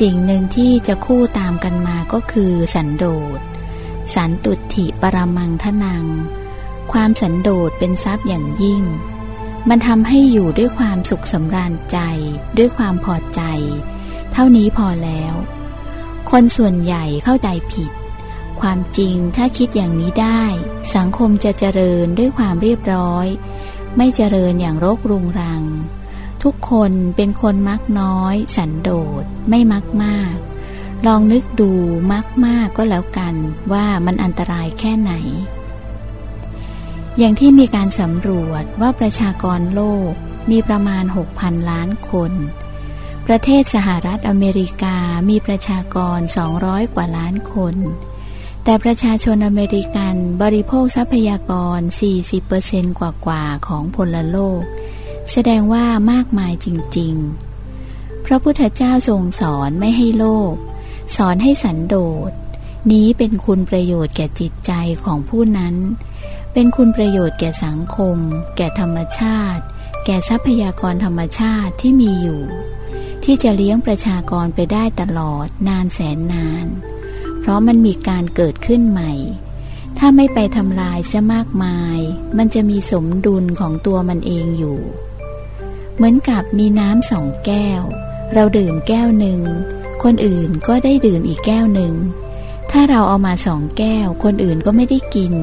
สิ่งหนึ่งที่จะคู่ตามกันมาก็คือสันโดษ สันตุถิปรมังทนัง ความสันโดษเป็นทรัพย์อย่างยิ่ง มันทำให้อยู่ด้วยความสุขสำราญใจ ด้วยความพอใจ เท่านี้พอแล้ว คนส่วนใหญ่เข้าใจผิด ความจริงถ้าคิดอย่างนี้ได้ สังคมจะเจริญด้วยความเรียบร้อย ไม่เจริญอย่างโรครุงรัง ทุกคนเป็นคนมักน้อย สันโดษไม่มักมากลองนึกดูมักมากก็แล้วกันว่ามันอันตรายแค่ไหน อย่างที่มีการสำรวจว่าประชากรโลกมีประมาณ 6,000 ล้านคน ประเทศสหรัฐอเมริกามีประชากร 200 กว่าล้านคน แต่ประชาชนอเมริกันบริโภคทรัพยากร 40%กว่ากว่าของพลโลก แสดงว่ามากมายจริง ๆ พระพุทธเจ้าทรงสอนไม่ให้โลภสอนให้สันโดษ นี้เป็นคุณประโยชน์แก่จิตใจของผู้นั้น เป็นคุณประโยชน์แก่สังคม แก่ธรรมชาติ แก่ทรัพยากรธรรมชาติที่มีอยู่ ที่จะเลี้ยงประชากรไปได้ตลอดนานแสนนาน เพราะมันมีการเกิดขึ้นใหม่ ถ้าไม่ไปทำลายเสียมากมาย มันจะมีสมดุลของตัวมันเองอยู่ เหมือนกับมีน้ำสองแก้ว เราดื่มแก้วหนึ่ง คนอื่นก็ได้ดื่มอีกแก้วหนึ่งถ้าเราเอามาสองแก้ว คนอื่นก็ไม่ได้กิน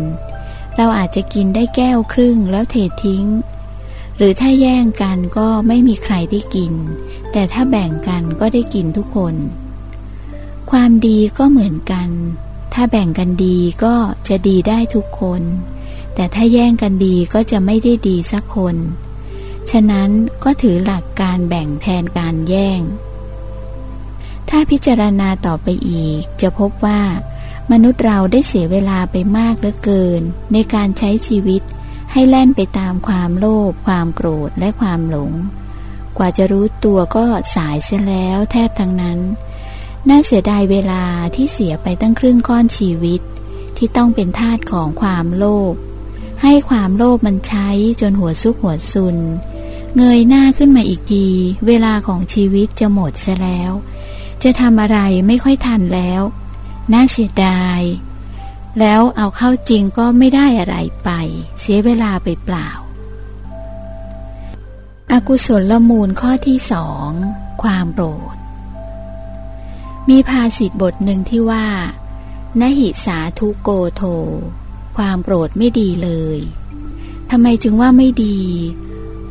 เราอาจจะกินได้แก้วครึ่งแล้วเททิ้ง หรือถ้าแย่งกันก็ไม่มีใครได้กิน แต่ถ้าแบ่งกันก็ได้กินทุกคน ความดีก็เหมือนกัน ถ้าแบ่งกันดีก็จะดีได้ทุกคน แต่ถ้าแย่งกันดีก็จะไม่ได้ดีสักคน ฉะนั้นก็ถือหลักการแบ่งแทนการแย่ง ถ้าพิจารณาต่อไปอีกจะพบว่า มนุษย์เราได้เสียเวลาไปมากเหลือเกิน ในการใช้ชีวิตให้แล่นไปตามความโลภความโกรธและความหลง กว่าจะรู้ตัวก็สายเสียแล้วแทบทั้งนั้น น่าเสียดายเวลาที่เสียไปตั้งครึ่งก้อนชีวิต ที่ต้องเป็นทาสของความโลภให้ความโลภมันใช้จนหัวซุกหัวซุน เงยหน้าขึ้นมาอีกทีเวลาของชีวิตจะหมดเสียแล้ว จะทำอะไรไม่ค่อยทันแล้ว น่าเสียดาย แล้วเอาเข้าจริงก็ไม่ได้อะไรไป เสียเวลาไปเปล่าอากุศลละมูลข้อที่สองความโกรธ มีภาษิตบทหนึ่งที่ว่า นหิสาทุโกโท ความโกรธไม่ดีเลยทำไมจึงว่าไม่ดี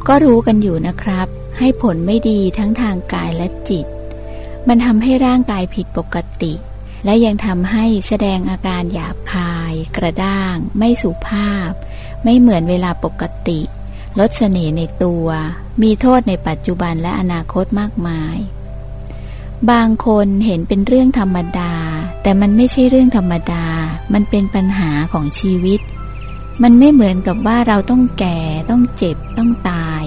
ก็รู้กันอยู่นะครับ ให้ผลไม่ดีทั้งทางกายและจิต มันทำให้ร่างกายผิดปกติ และยังทำให้แสดงอาการหยาบคาย กระด้าง ไม่สุภาพ ไม่เหมือนเวลาปกติ ลดเสน่ห์ในตัว มีโทษในปัจจุบันและอนาคตมากมาย บางคนเห็นเป็นเรื่องธรรมดา แต่มันไม่ใช่เรื่องธรรมดา มันเป็นปัญหาของชีวิต มันไม่เหมือนกับว่าเราต้องแก่ ต้องเจ็บ ต้องตาย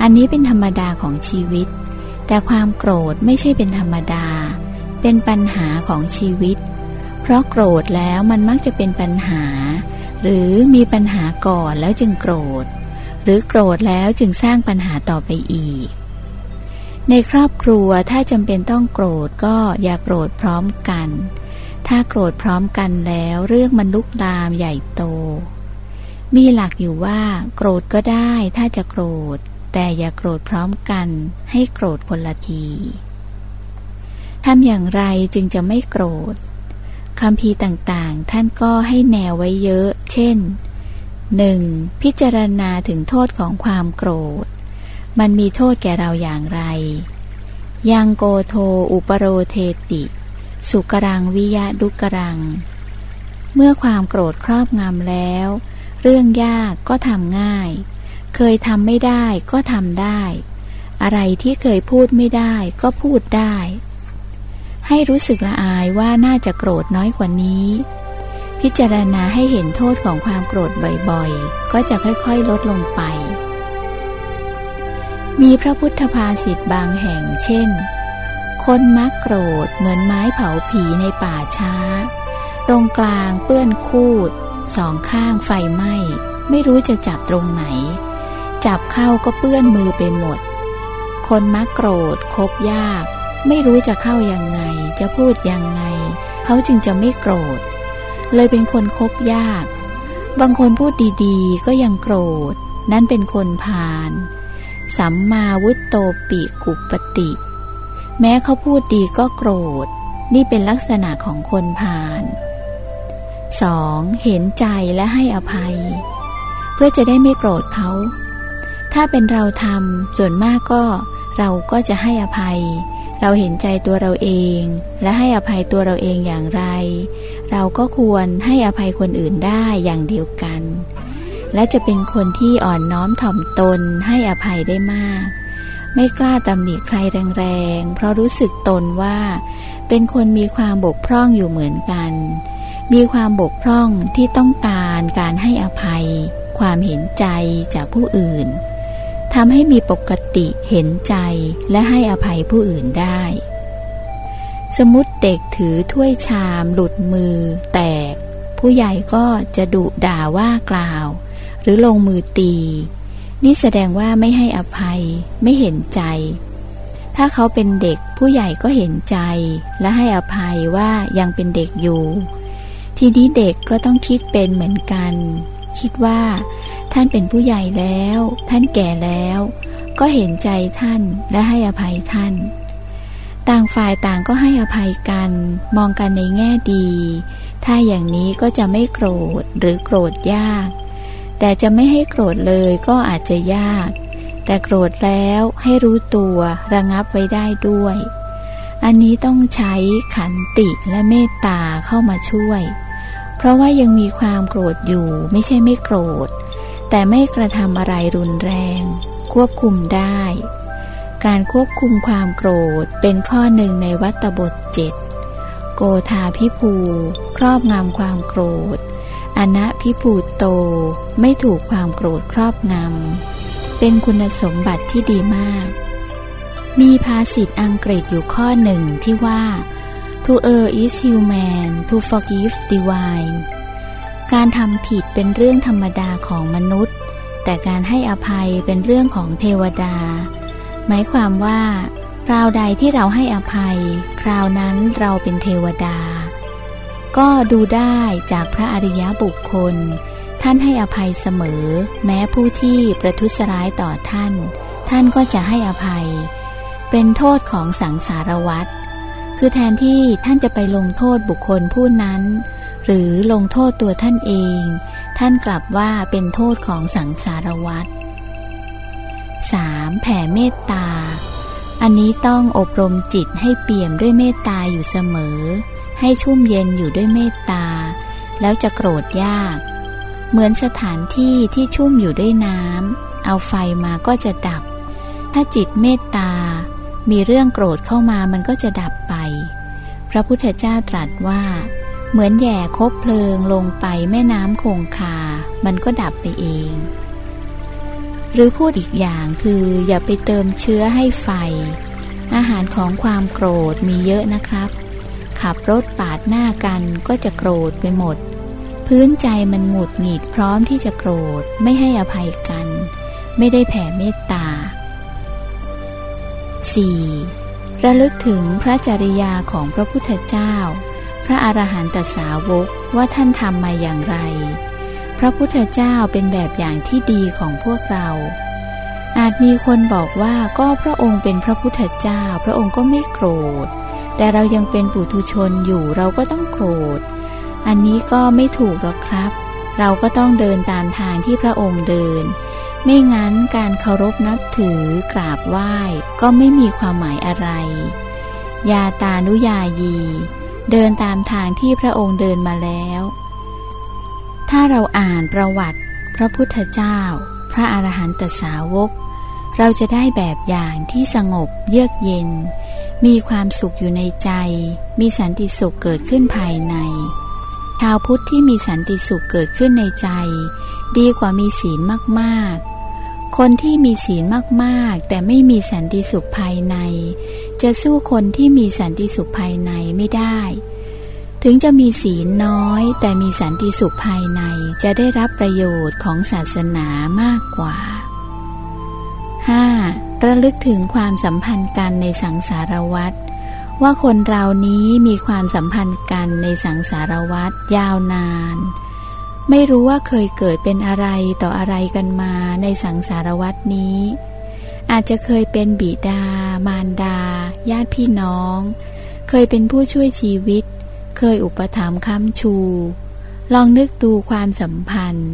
อันนี้เป็นธรรมดาของชีวิต แต่ความโกรธไม่ใช่เป็นธรรมดา เป็นปัญหาของชีวิต เพราะโกรธแล้วมันมักจะเป็นปัญหา หรือมีปัญหาก่อนแล้วจึงโกรธ หรือโกรธแล้วจึงสร้างปัญหาต่อไปอีก ในครอบครัวถ้าจำเป็นต้องโกรธก็อย่าโกรธพร้อมกัน ถ้าโกรธพร้อมกันแล้วเรื่องมันลุกลามใหญ่โต มีหลักอยู่ว่า โกรธก็ได้ถ้าจะโกรธ แต่อย่าโกรธพร้อมกัน ให้โกรธคนละที ทำอย่างไรจึงจะไม่โกรธคำพีต่างๆ ท่านก็ให้แนวไว้เยอะ เช่น 1. พิจารณาถึงโทษของความโกรธ มันมีโทษแก่เราอย่างไร ยังโกโทอุปโรเทติ สุกรังวิยะดุกรัง เมื่อความโกรธครอบงำแล้ว เรื่องยากก็ทำง่าย เคยทำไม่ได้ก็ทำได้ อะไรที่เคยพูดไม่ได้ก็พูดได้ ให้รู้สึกละอายว่าน่าจะโกรธน้อยกว่านี้ พิจารณาให้เห็นโทษของความโกรธบ่อยๆ ก็จะค่อยๆ ลดลงไป มีพระพุทธภาษิตบางแห่งเช่น คนมักโกรธเหมือนไม้เผาผีในป่าช้า ตรงกลางเปื้อนคูด สองข้างไฟไหม้ ไม่รู้จะจับตรงไหน จับเข้าก็เปื้อนมือไปหมด คนมักโกรธคบยาก ไม่รู้จะเข้ายังไง จะพูดยังไง เขาจึงจะไม่โกรธ เลยเป็นคนคบยาก บางคนพูดดีๆ ก็ยังโกรธ นั่นเป็นคนพาลสัมมาวุตโตปิกุปติ แม้เขาพูดดีก็โกรธ นี่เป็นลักษณะของคนพาล 2. เห็นใจและให้อภัย เพื่อจะได้ไม่โกรธเขา ถ้าเป็นเราทำส่วนมากก็เราก็จะให้อภัย เราเห็นใจตัวเราเอง และให้อภัยตัวเราเองอย่างไร เราก็ควรให้อภัยคนอื่นได้อย่างเดียวกัน และจะเป็นคนที่อ่อนน้อมถ่อมตนให้อภัยได้มาก ไม่กล้าตำหนิใครแรงๆ เพราะรู้สึกตนว่า เป็นคนมีความบกพร่องอยู่เหมือนกัน มีความบกพร่องที่ต้องการการให้อภัย ความเห็นใจจากผู้อื่น ทำให้มีปกติเห็นใจและให้อภัยผู้อื่นได้ สมมติเด็กถือถ้วยชาม หลุดมือ แตก ผู้ใหญ่ก็จะดุด่าว่ากล่าว หรือลงมือตี นี่แสดงว่าไม่ให้อภัย ไม่เห็นใจ ถ้าเขาเป็นเด็กผู้ใหญ่ก็เห็นใจ และให้อภัยว่ายังเป็นเด็กอยู่ ทีนี้เด็กก็ต้องคิดเป็นเหมือนกัน คิดว่า ท่านเป็นผู้ใหญ่แล้ว ท่านแก่แล้ว ก็เห็นใจท่านและให้อภัยท่าน ต่างฝ่ายต่างก็ให้อภัยกัน มองกันในแง่ดี ถ้าอย่างนี้ก็จะไม่โกรธหรือโกรธยาก แต่จะไม่ให้โกรธเลยก็อาจจะยาก แต่โกรธแล้วให้รู้ตัวระงับไว้ได้ด้วย อันนี้ต้องใช้ขันติและเมตตาเข้ามาช่วย เพราะว่ายังมีความโกรธอยู่ ไม่ใช่ไม่โกรธ แต่ไม่กระทำอะไรรุนแรง ควบคุมได้ การควบคุมความโกรธเป็นข้อหนึ่งในวัตบทเจ็ดโกธาพิภู ครอบงำความโกรธ อนะพิภูโต ไม่ถูกความโกรธครอบงำ เป็นคุณสมบัติที่ดีมาก มีภาษิตอังกฤษอยู่ข้อหนึ่งที่ว่า To err is human to forgive divine การทำผิดเป็นเรื่องธรรมดาของมนุษย์ แต่การให้อภัยเป็นเรื่องของเทวดา หมายความว่าคราวใดที่เราให้อภัย คราวนั้นเราเป็นเทวดา ก็ดูได้จากพระอริยบุคคล ท่านให้อภัยเสมอ แม้ผู้ที่ประทุษร้ายต่อท่าน ท่านก็จะให้อภัย เป็นโทษของสังสารวัตร คือแทนที่ท่านจะไปลงโทษบุคคลผู้นั้น หรือลงโทษตัวท่านเอง ท่านกลับว่าเป็นโทษของสังสารวัตร 3. แผ่เมตตา อันนี้ต้องอบรมจิตให้เปี่ยมด้วยเมตตาอยู่เสมอ ให้ชุ่มเย็นอยู่ด้วยเมตตา แล้วจะโกรธยาก เหมือนสถานที่ที่ชุ่มอยู่ด้วยน้ำเอาไฟมาก็จะดับ ถ้าจิตเมตตา มีเรื่องโกรธเข้ามามันก็จะดับไป พระพุทธเจ้าตรัสว่า เหมือนแย่คบเพลิงลงไปแม่น้ำคงคา มันก็ดับไปเอง หรือพูดอีกอย่างคืออย่าไปเติมเชื้อให้ไฟ อาหารของความโกรธมีเยอะนะครับ ขับรถปาดหน้ากันก็จะโกรธไปหมด พื้นใจมันหงุดหงิดพร้อมที่จะโกรธไม่ให้อภัยกัน ไม่ได้แผ่เมตตา 4. ระลึกถึงพระจริยาของพระพุทธเจ้า พระอรหันตสาวกว่าท่านทำมาอย่างไร พระพุทธเจ้าเป็นแบบอย่างที่ดีของพวกเรา อาจมีคนบอกว่าก็พระองค์เป็นพระพุทธเจ้า พระองค์ก็ไม่โกรธ แต่เรายังเป็นปุถุชนอยู่เราก็ต้องโกรธ อันนี้ก็ไม่ถูกหรอกครับ เราก็ต้องเดินตามทางที่พระองค์เดิน ไม่งั้นการเคารพนับถือกราบไหว้ก็ไม่มีความหมายอะไร ยาตานุยายี เดินตามทางที่พระองค์เดินมาแล้ว ถ้าเราอ่านประวัติ พระพุทธเจ้า พระอรหันตสาวก เราจะได้แบบอย่างที่สงบเยือกเย็น มีความสุขอยู่ในใจ มีสันติสุขเกิดขึ้นภายในชาวพุทธที่มีสันติสุขเกิดขึ้นในใจ ดีกว่ามีศีลมาก คนที่มีศีลมากๆ แต่ไม่มีสันติสุขภายใน จะสู้คนที่มีสันติสุขภายในไม่ได้ ถึงจะมีศีลน้อย แต่มีสันติสุขภายในจะได้รับประโยชน์ของศาสนามากกว่า 5. ระลึกถึงความสัมพันธ์กันในสังสารวัตรว่าคนเรานี้มีความสัมพันธ์กันในสังสารวัตรยาวนาน ไม่รู้ว่าเคยเกิดเป็นอะไรต่ออะไรกันมาในสังสารวัตนี้ อาจจะเคยเป็นบิดา มารดา ญาติพี่น้อง เคยเป็นผู้ช่วยชีวิต เคยอุปถัมภ์ค้ำชู ลองนึกดูความสัมพันธ์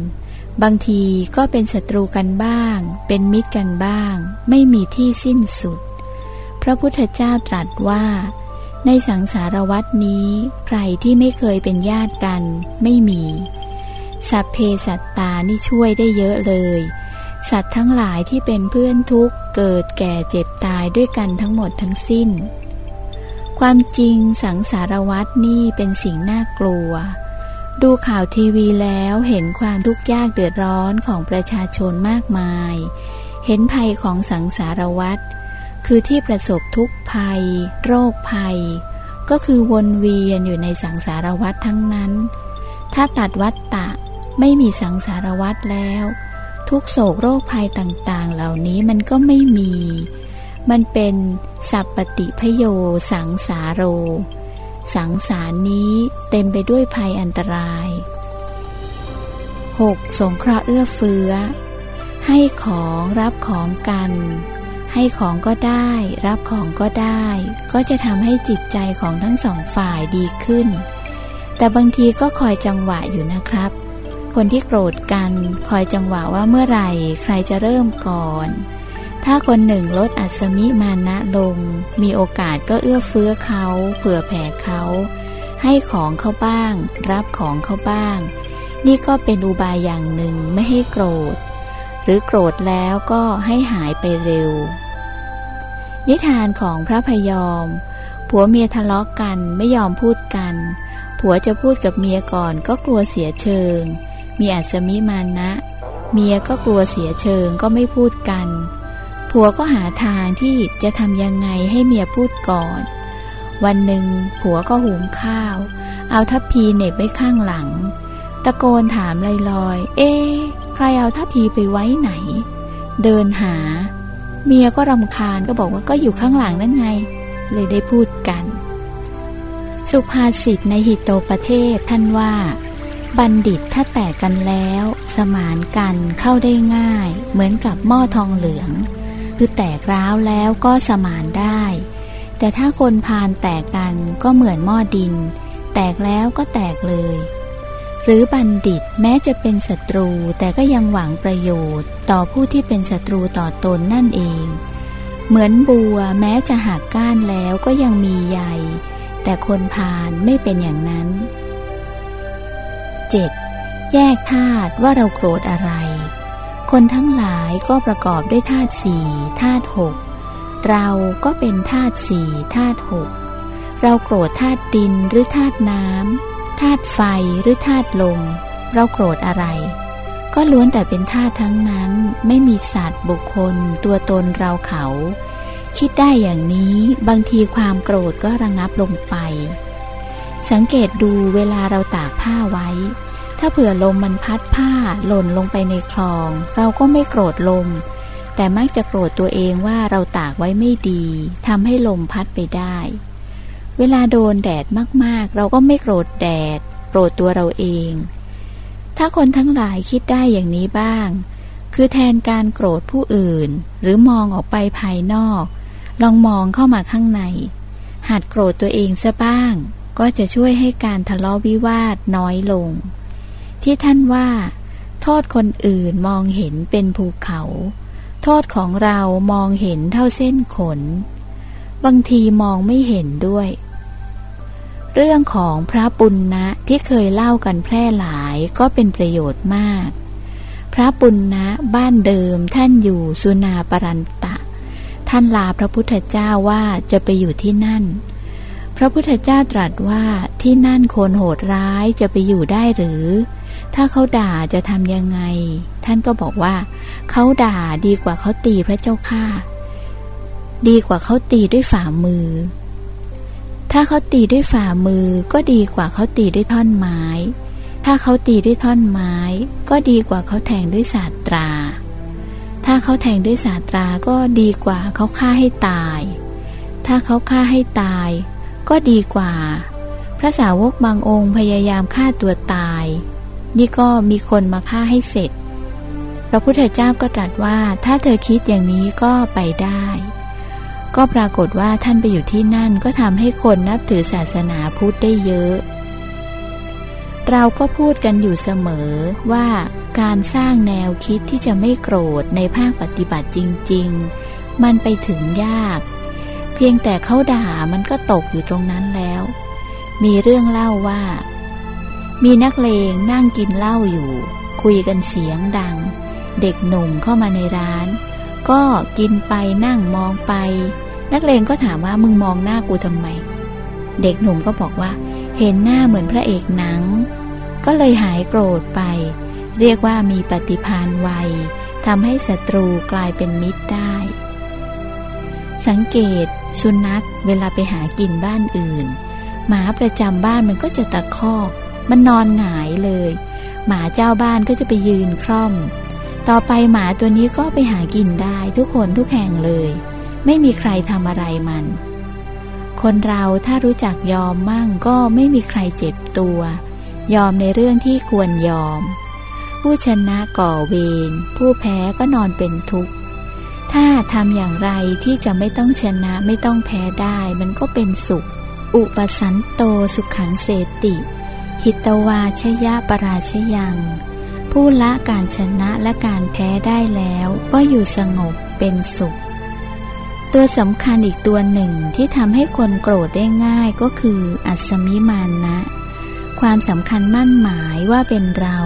บางทีก็เป็นศัตรูกันบ้าง เป็นมิตรกันบ้าง ไม่มีที่สิ้นสุด พระพุทธเจ้าตรัสว่า ในสังสารวัตนี้ ใครที่ไม่เคยเป็นญาติกันไม่มี สัพเพสัตตานี่ช่วยได้เยอะเลย สัตว์ทั้งหลายที่เป็นเพื่อนทุกข์เกิดแก่เจ็บตายด้วยกันทั้งหมดทั้งสิ้น ความจริงสังสารวัตนี่เป็นสิ่งน่ากลัว ดูข่าวทีวีแล้วเห็นความทุกข์ยากเดือดร้อนของประชาชนมากมาย เห็นภัยของสังสารวัตคือที่ประสบทุกภัย โรคภัย ก็คือวนเวียนอยู่ในสังสารวัตทั้งนั้น ถ้าตัดวัตตะ ไม่มีสังสารวัตรแล้ว ทุกโศกโรคภัยต่างๆ เหล่านี้มันก็ไม่มี มันเป็นสัพปติพโยสังสาโร สังสารนี้เต็มไปด้วยภัยอันตราย 6. สงเคราะห์เอื้อเฟื้อ ให้ของรับของกัน ให้ของก็ได้ รับของก็ได้ ก็จะทำให้จิตใจของทั้งสองฝ่ายดีขึ้น แต่บางทีก็คอยจังหวะอยู่นะครับ คนที่โกรธกัน คอยจังหวะว่าเมื่อไหร่ ใครจะเริ่มก่อน ถ้าคนหนึ่งลดอัศมิมานะลง มีโอกาสก็เอื้อเฟื้อเขาเผื่อแผ่เขา ให้ของเขาบ้าง รับของเขาบ้าง นี่ก็เป็นอุบายอย่างหนึ่งไม่ให้โกรธ หรือโกรธแล้วก็ให้หายไปเร็ว นิทานของพระพยอม ผัวเมียทะเลาะกกันไม่ยอมพูดกันผัวจะพูดกับเมียก่อนก็กลัวเสียเชิง มีอัศมิมานะ เมียก็กลัวเสียเชิงก็ไม่พูดกัน ผัวก็หาทางที่จะทำยังไงให้เมียพูดก่อน วันหนึ่งผัวก็หุงข้าว เอาทัพพีเน็บไว้ข้างหลัง ตะโกนถามลอยๆ เอ๊ใครเอาทัพพีไปไว้ไหน เดินหา เมียก็รำคาญก็บอกว่าก็อยู่ข้างหลังนั่นไง เลยได้พูดกัน สุภาษิตในหิตโตประเทศท่านว่า บัณฑิตถ้าแตกกันแล้ว สมานกันเข้าได้ง่าย เหมือนกับหม้อทองเหลือง คือแตกร้าวแล้วก็สมานได้ แต่ถ้าคนพานแตกกันก็เหมือนหม้อดิน แตกแล้วก็แตกเลย หรือบัณฑิตแม้จะเป็นศัตรูแต่ก็ยังหวังประโยชน์ ต่อผู้ที่เป็นศัตรูต่อตนนั่นเอง เหมือนบัวแม้จะหักก้านแล้วก็ยังมีใยแต่คนพานไม่เป็นอย่างนั้น 7. แยกธาตุว่าเราโกรธอะไร คนทั้งหลายก็ประกอบด้วยธาตุสี่ธาตุหกเราก็เป็นธาตุสี่ธาตุหกเราโกรธธาตุดินหรือธาตุน้ำธาตุไฟหรือธาตุลม เราโกรธอะไร ก็ล้วนแต่เป็นท่าทั้งนั้นไม่มีสัตว์บุคคล ตัวตนเราเขา คิดได้อย่างนี้บางทีความโกรธก็ระงับลงไป สังเกตดูเวลาเราตากผ้าไว้ ถ้าเผื่อลมมันพัดผ้าหล่นลงไปในคลอง เราก็ไม่โกรธลม แต่มักจะโกรธตัวเองว่าเราตากไว้ไม่ดีทำให้ลมพัดไปได้ เวลาโดนแดดมากๆ เราก็ไม่โกรธแดด โกรธตัวเราเอง ถ้าคนทั้งหลายคิดได้อย่างนี้บ้าง คือแทนการโกรธผู้อื่น หรือมองออกไปภายนอก ลองมองเข้ามาข้างใน หัดโกรธตัวเองซะบ้าง ก็จะช่วยให้การทะเลาะวิวาทน้อยลง ที่ท่านว่า โทษคนอื่นมองเห็นเป็นภูเขา โทษของเรามองเห็นเท่าเส้นขน บางทีมองไม่เห็นด้วย เรื่องของพระปุณณะที่เคยเล่ากันแพร่หลายก็เป็นประโยชน์มาก พระปุณณะบ้านเดิมท่านอยู่สุนาปรันตะ ท่านลาพระพุทธเจ้าว่าจะไปอยู่ที่นั่น พระพุทธเจ้าตรัสว่าที่นั่นคนโหดร้ายจะไปอยู่ได้หรือ ถ้าเขาด่าจะทำยังไง ท่านก็บอกว่าเขาด่าดีกว่าเขาตีพระเจ้าข้าดีกว่าเขาตีด้วยฝ่ามือ ถ้าเขาตีด้วยฝ่ามือก็ดีกว่าเขาตีด้วยท่อนไม้ ถ้าเขาตีด้วยท่อนไม้ ก็ดีกว่าเขาแทงด้วยศาสตรา ถ้าเขาแทงด้วยศาสตราก็ดีกว่าเขาฆ่าให้ตาย ถ้าเขาฆ่าให้ตาย ก็ดีกว่า พระสาวกบางองค์พยายามฆ่าตัวตาย นี่ก็มีคนมาฆ่าให้เสร็จ พระพุทธเจ้าก็ตรัสว่าถ้าเธอคิดอย่างนี้ก็ไปได้ ก็ปรากฏว่าท่านไปอยู่ที่นั่นก็ทำให้คนนับถือศาสนาพุทธได้เยอะ เราก็พูดกันอยู่เสมอว่าการสร้างแนวคิดที่จะไม่โกรธในภาคปฏิบัติจริง ๆ มันไปถึงยาก เพียงแต่เขาด่ามันก็ตกอยู่ตรงนั้นแล้ว มีเรื่องเล่าว่า มีนักเลงนั่งกินเหล้าอยู่ คุยกันเสียงดัง เด็กหนุ่มเข้ามาในร้าน ก็กินไปนั่งมองไป นักเลงก็ถามว่ามึงมองหน้ากูทำไม เด็กหนุ่มก็บอกว่า เห็นหน้าเหมือนพระเอกหนัง ก็เลยหายโกรธไป เรียกว่ามีปฏิพานไวทำให้ศัตรูกลายเป็นมิตรได้ สังเกต สุนัขเวลาไปหากินบ้านอื่น หมาประจำบ้านมันก็จะตะคอก มันนอนหงายเลย หมาเจ้าบ้านก็จะไปยืนคร่อม ต่อไปหมาตัวนี้ก็ไปหากินได้ทุกคนทุกแห่งเลย ไม่มีใครทำอะไรมัน คนเราถ้ารู้จักยอมมั่งก็ไม่มีใครเจ็บตัว ยอมในเรื่องที่ควรยอม ผู้ชนะก่อเวรผู้แพ้ก็นอนเป็นทุกข์ ถ้าทำอย่างไรที่จะไม่ต้องชนะไม่ต้องแพ้ได้ มันก็เป็นสุข อุปสันโตสุขขังเสติ หิตวาชยะปราชยัง ผู้ละการชนะและการแพ้ได้แล้วก็อยู่สงบเป็นสุข ตัวสำคัญอีกตัวหนึ่งที่ทำให้คนโกรธได้ง่ายก็คืออัศมิมานนะความสำคัญมั่นหมายว่าเป็นเรา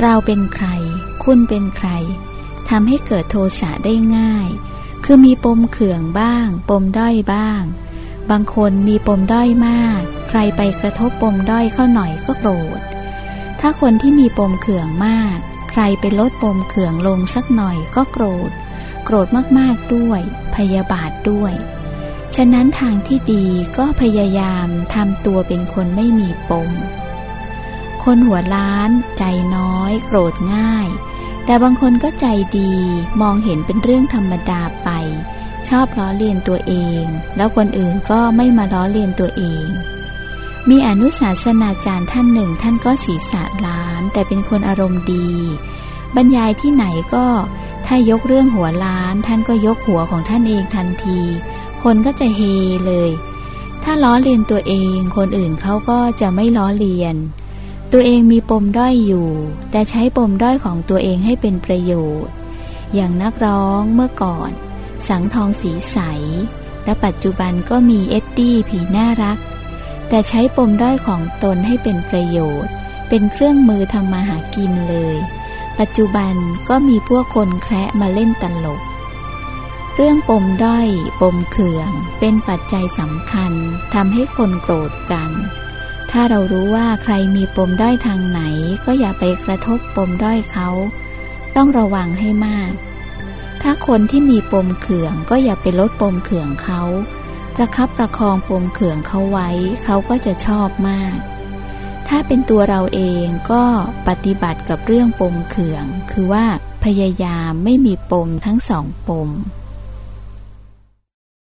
เราเป็นใคร คุณเป็นใคร ทำให้เกิดโทสะได้ง่าย คือมีปมเขื่องบ้าง ปมด้อยบ้าง บางคนมีปมด้อยมาก ใครไปกระทบปมด้อยเข้าหน่อยก็โกรธ ถ้าคนที่มีปมเขื่องมาก ใครไปลดปมเขื่องลงสักหน่อยก็โกรธ โกรธมากๆด้วย พยาบาทด้วยฉะนั้นทางที่ดีก็พยายามทำตัวเป็นคนไม่มีปม คนหัวล้าน ใจน้อย โกรธง่าย แต่บางคนก็ใจดีมองเห็นเป็นเรื่องธรรมดาไป ชอบล้อเลียนตัวเอง แล้วคนอื่นก็ไม่มาล้อเลียนตัวเอง มีอนุสาสนาจารย์ท่านหนึ่งท่านก็ศีรษะล้าน แต่เป็นคนอารมณ์ดี บรรยายที่ไหนก็ถ้ายกเรื่องหัวล้าน ท่านก็ยกหัวของท่านเองทันที คนก็จะเฮเลย ถ้าล้อเลียนตัวเอง คนอื่นเขาก็จะไม่ล้อเลียน ตัวเองมีปมด้อยอยู่ แต่ใช้ปมด้อยของตัวเองให้เป็นประโยชน์ อย่างนักร้องเมื่อก่อน สังทองสีใส และปัจจุบันก็มีเอ็ดดี้ผีน่ารัก แต่ใช้ปมด้อยของตนให้เป็นประโยชน์ เป็นเครื่องมือทำมาหากินเลย ปัจจุบันก็มีพวกคนแคระมาเล่นตลก เรื่องปมด้อย ปมเขื่อง เป็นปัจจัยสำคัญทำให้คนโกรธกัน ถ้าเรารู้ว่าใครมีปมด้อยทางไหน ก็อย่าไปกระทบปมด้อยเขา ต้องระวังให้มาก ถ้าคนที่มีปมเขื่องก็อย่าไปลดปมเขื่องเขา ประคับประคองปมเขื่องเขาไว้ เขาก็จะชอบมาก ถ้าเป็นตัวเราเองก็ปฏิบัติกับเรื่องปมเขื่อง คือว่าพยายามไม่มีปมทั้งสองปม